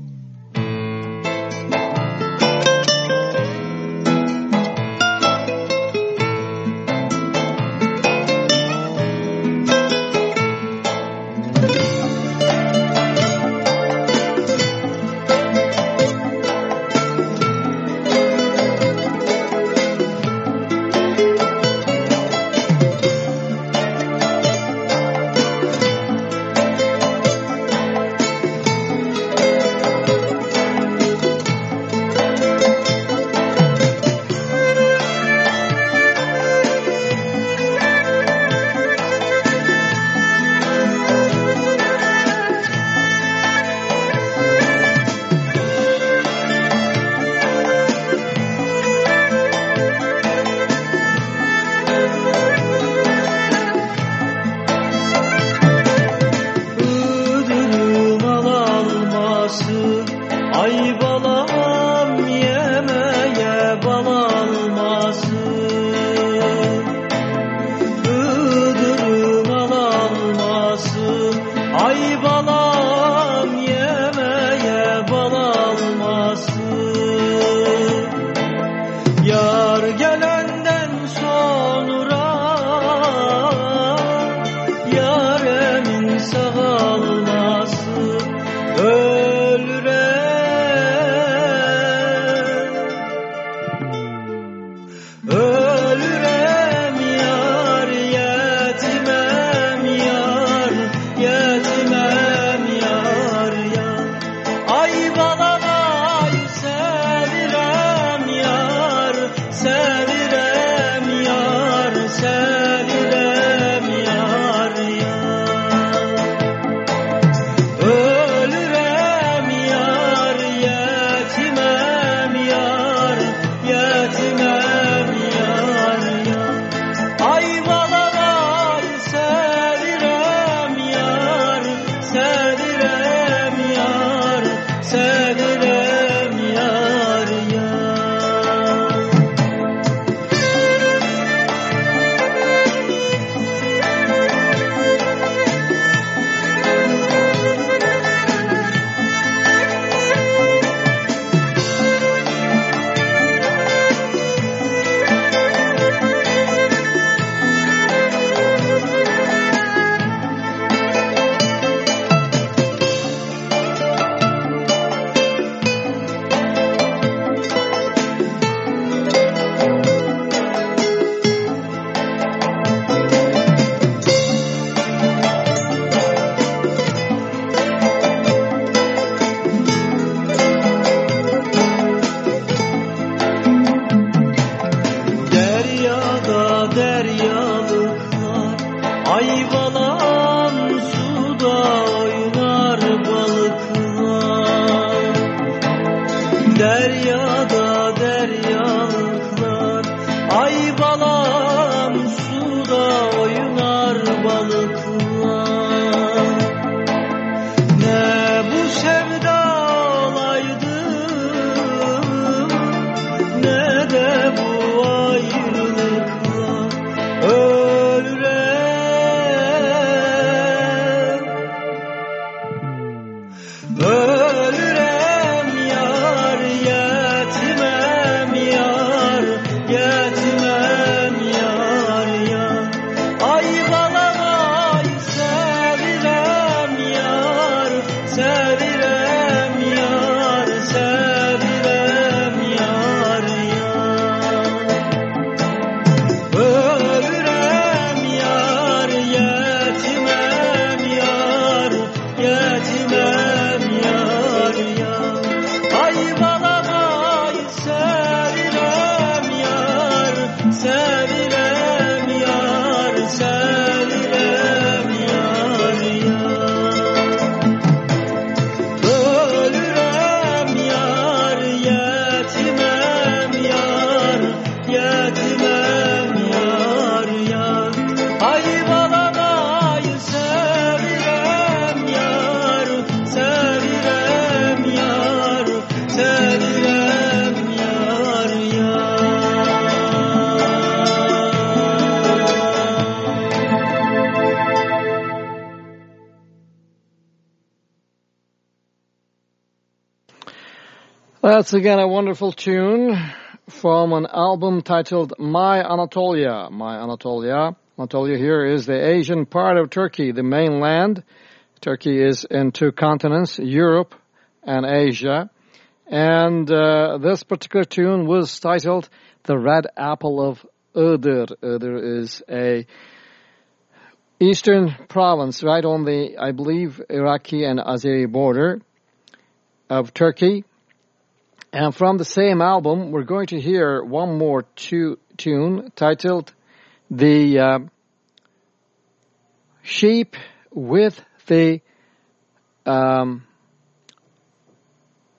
That's again a wonderful tune from an album titled My Anatolia. My Anatolia. Anatolia here is the Asian part of Turkey, the mainland. Turkey is in two continents, Europe and Asia. And uh, this particular tune was titled The Red Apple of Iğdır. Iğdır is a eastern province right on the, I believe, Iraqi and Azeri border of Turkey. And from the same album, we're going to hear one more tu tune titled The uh, Sheep with the um,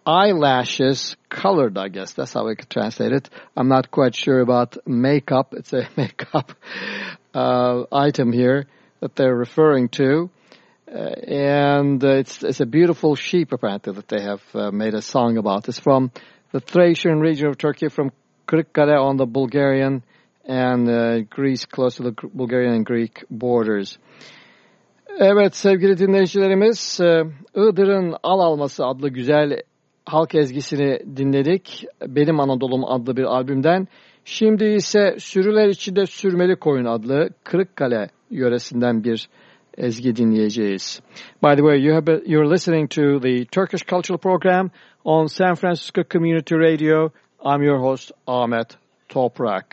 Eyelashes Colored, I guess. That's how we could translate it. I'm not quite sure about makeup. It's a makeup uh, item here that they're referring to. Uh, and uh, it's it's a beautiful sheep apparently that they have uh, made a song about. It's from the Thracian region of Turkey, from Kırıkkale on the Bulgarian and Greece, close to the Bulgarian and Greek borders. Evet sevgili dinleyicilerimiz, e, Iğdır'ın Al Alması adlı güzel halk ezgisini dinledik. Benim Anadolu'm adlı bir albümden. Şimdi ise Sürüler İçinde Sürmeli Koyun adlı Kırıkkale yöresinden bir ezgi dinleyeceğiz. By the way, you have you're listening to the Turkish Cultural Program on San Francisco Community Radio. I'm your host Ahmet Toprak.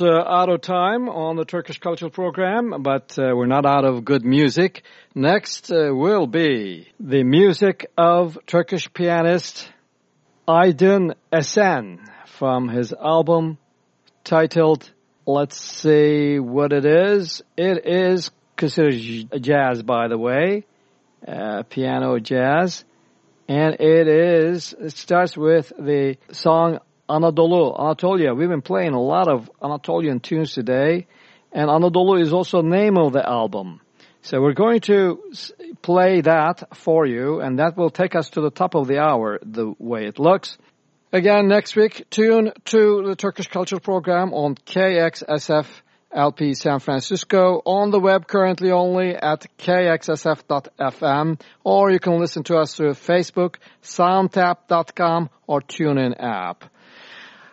Uh, out of time on the Turkish Cultural Program, but uh, we're not out of good music. Next uh, will be the music of Turkish pianist Aydın Esen from his album titled, let's see what it is. It is considered jazz, by the way, uh, piano jazz. And it is, it starts with the song Anadolu, Anatolia. We've been playing a lot of Anatolian tunes today. And Anadolu is also name of the album. So we're going to play that for you, and that will take us to the top of the hour, the way it looks. Again, next week, tune to the Turkish Culture Program on KXSF LP San Francisco on the web currently only at kxsf.fm or you can listen to us through Facebook, soundtap.com or TuneIn app.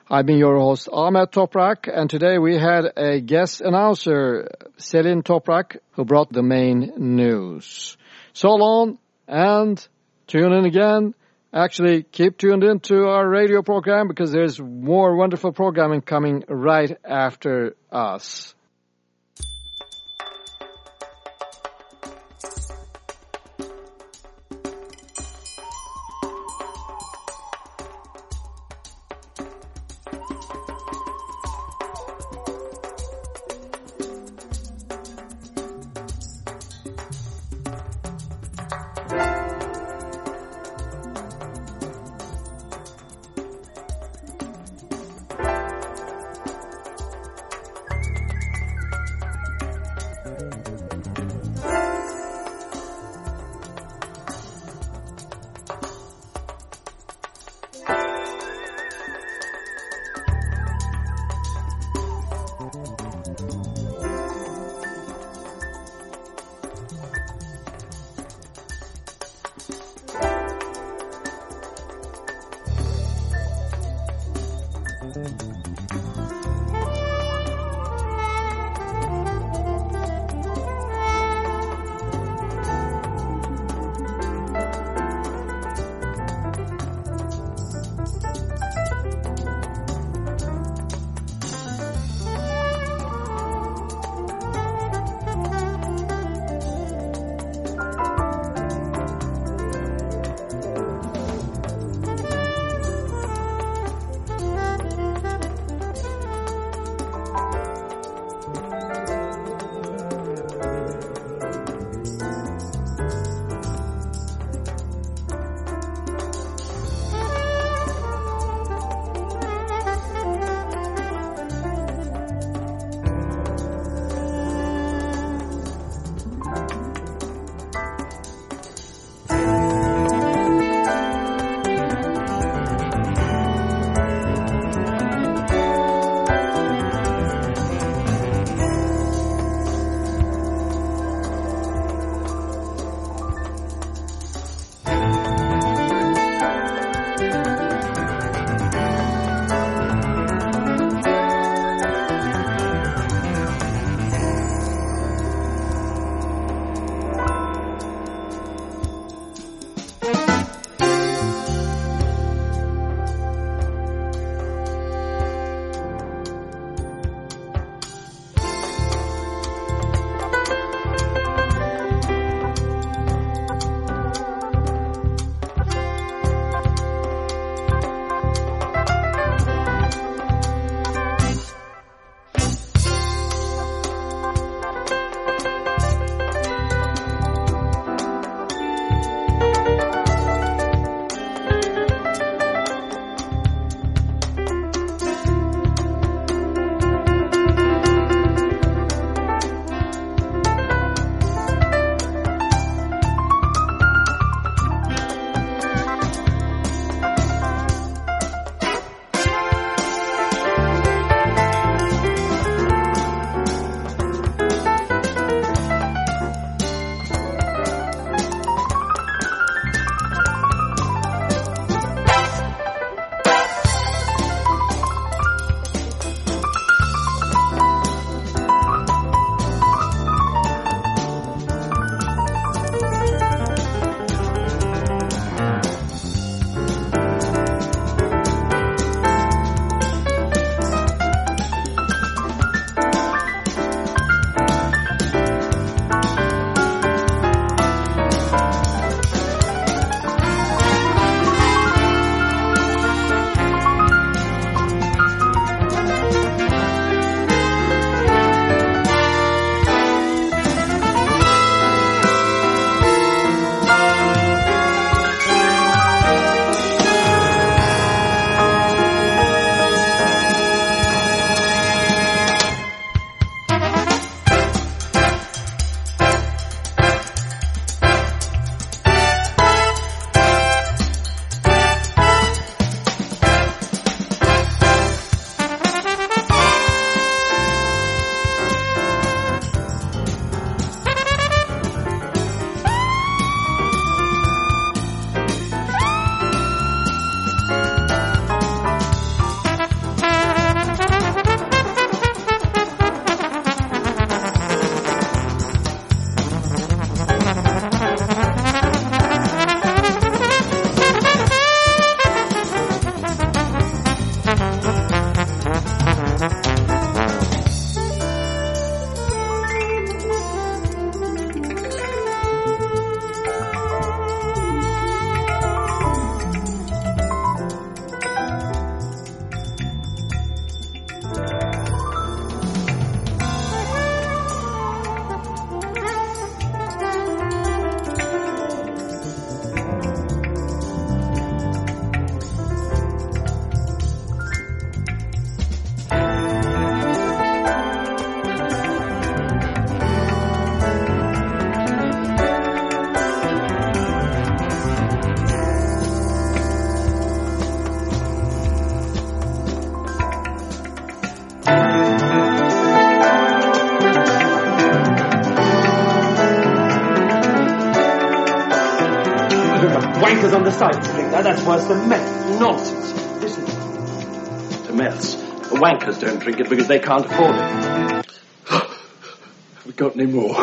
I've been your host Ahmet Toprak and today we had a guest announcer, Selin Toprak, who brought the main news. So long and tune in again. Actually, keep tuned into our radio program because there's more wonderful programming coming right after us. Speakers on the side. That, that's worse than meth. Nonsense. Listen. To meths. The wankers don't drink it because they can't afford it. Have we got any more?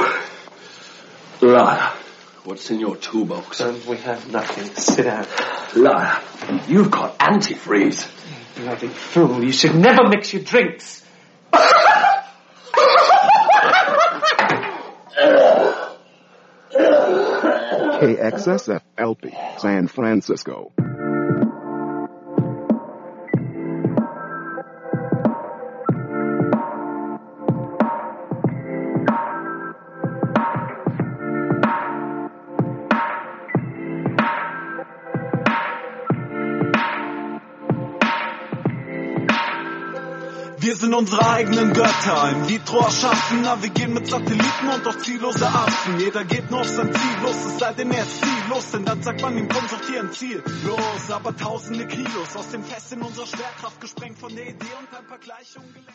Liar. What's in your toolbox? Don't we have nothing? Sit down. Liar. You've got antifreeze. Bloody fool. You should never mix your drinks. KXSFLP, San Francisco. Unsere eigenen Götter, in vitro erschaffen, navigieren mit Satelliten und auch ziellose Affen. Jeder geht nur auf sein Ziel los, es sei denn er ist ziellos, denn dann sagt man ihm, komm, such dir ein Ziel. Los, aber tausende Kilos aus dem Fest in unserer Schwerkraft gesprengt von der Idee und ein paar Gleichungen gelenkt.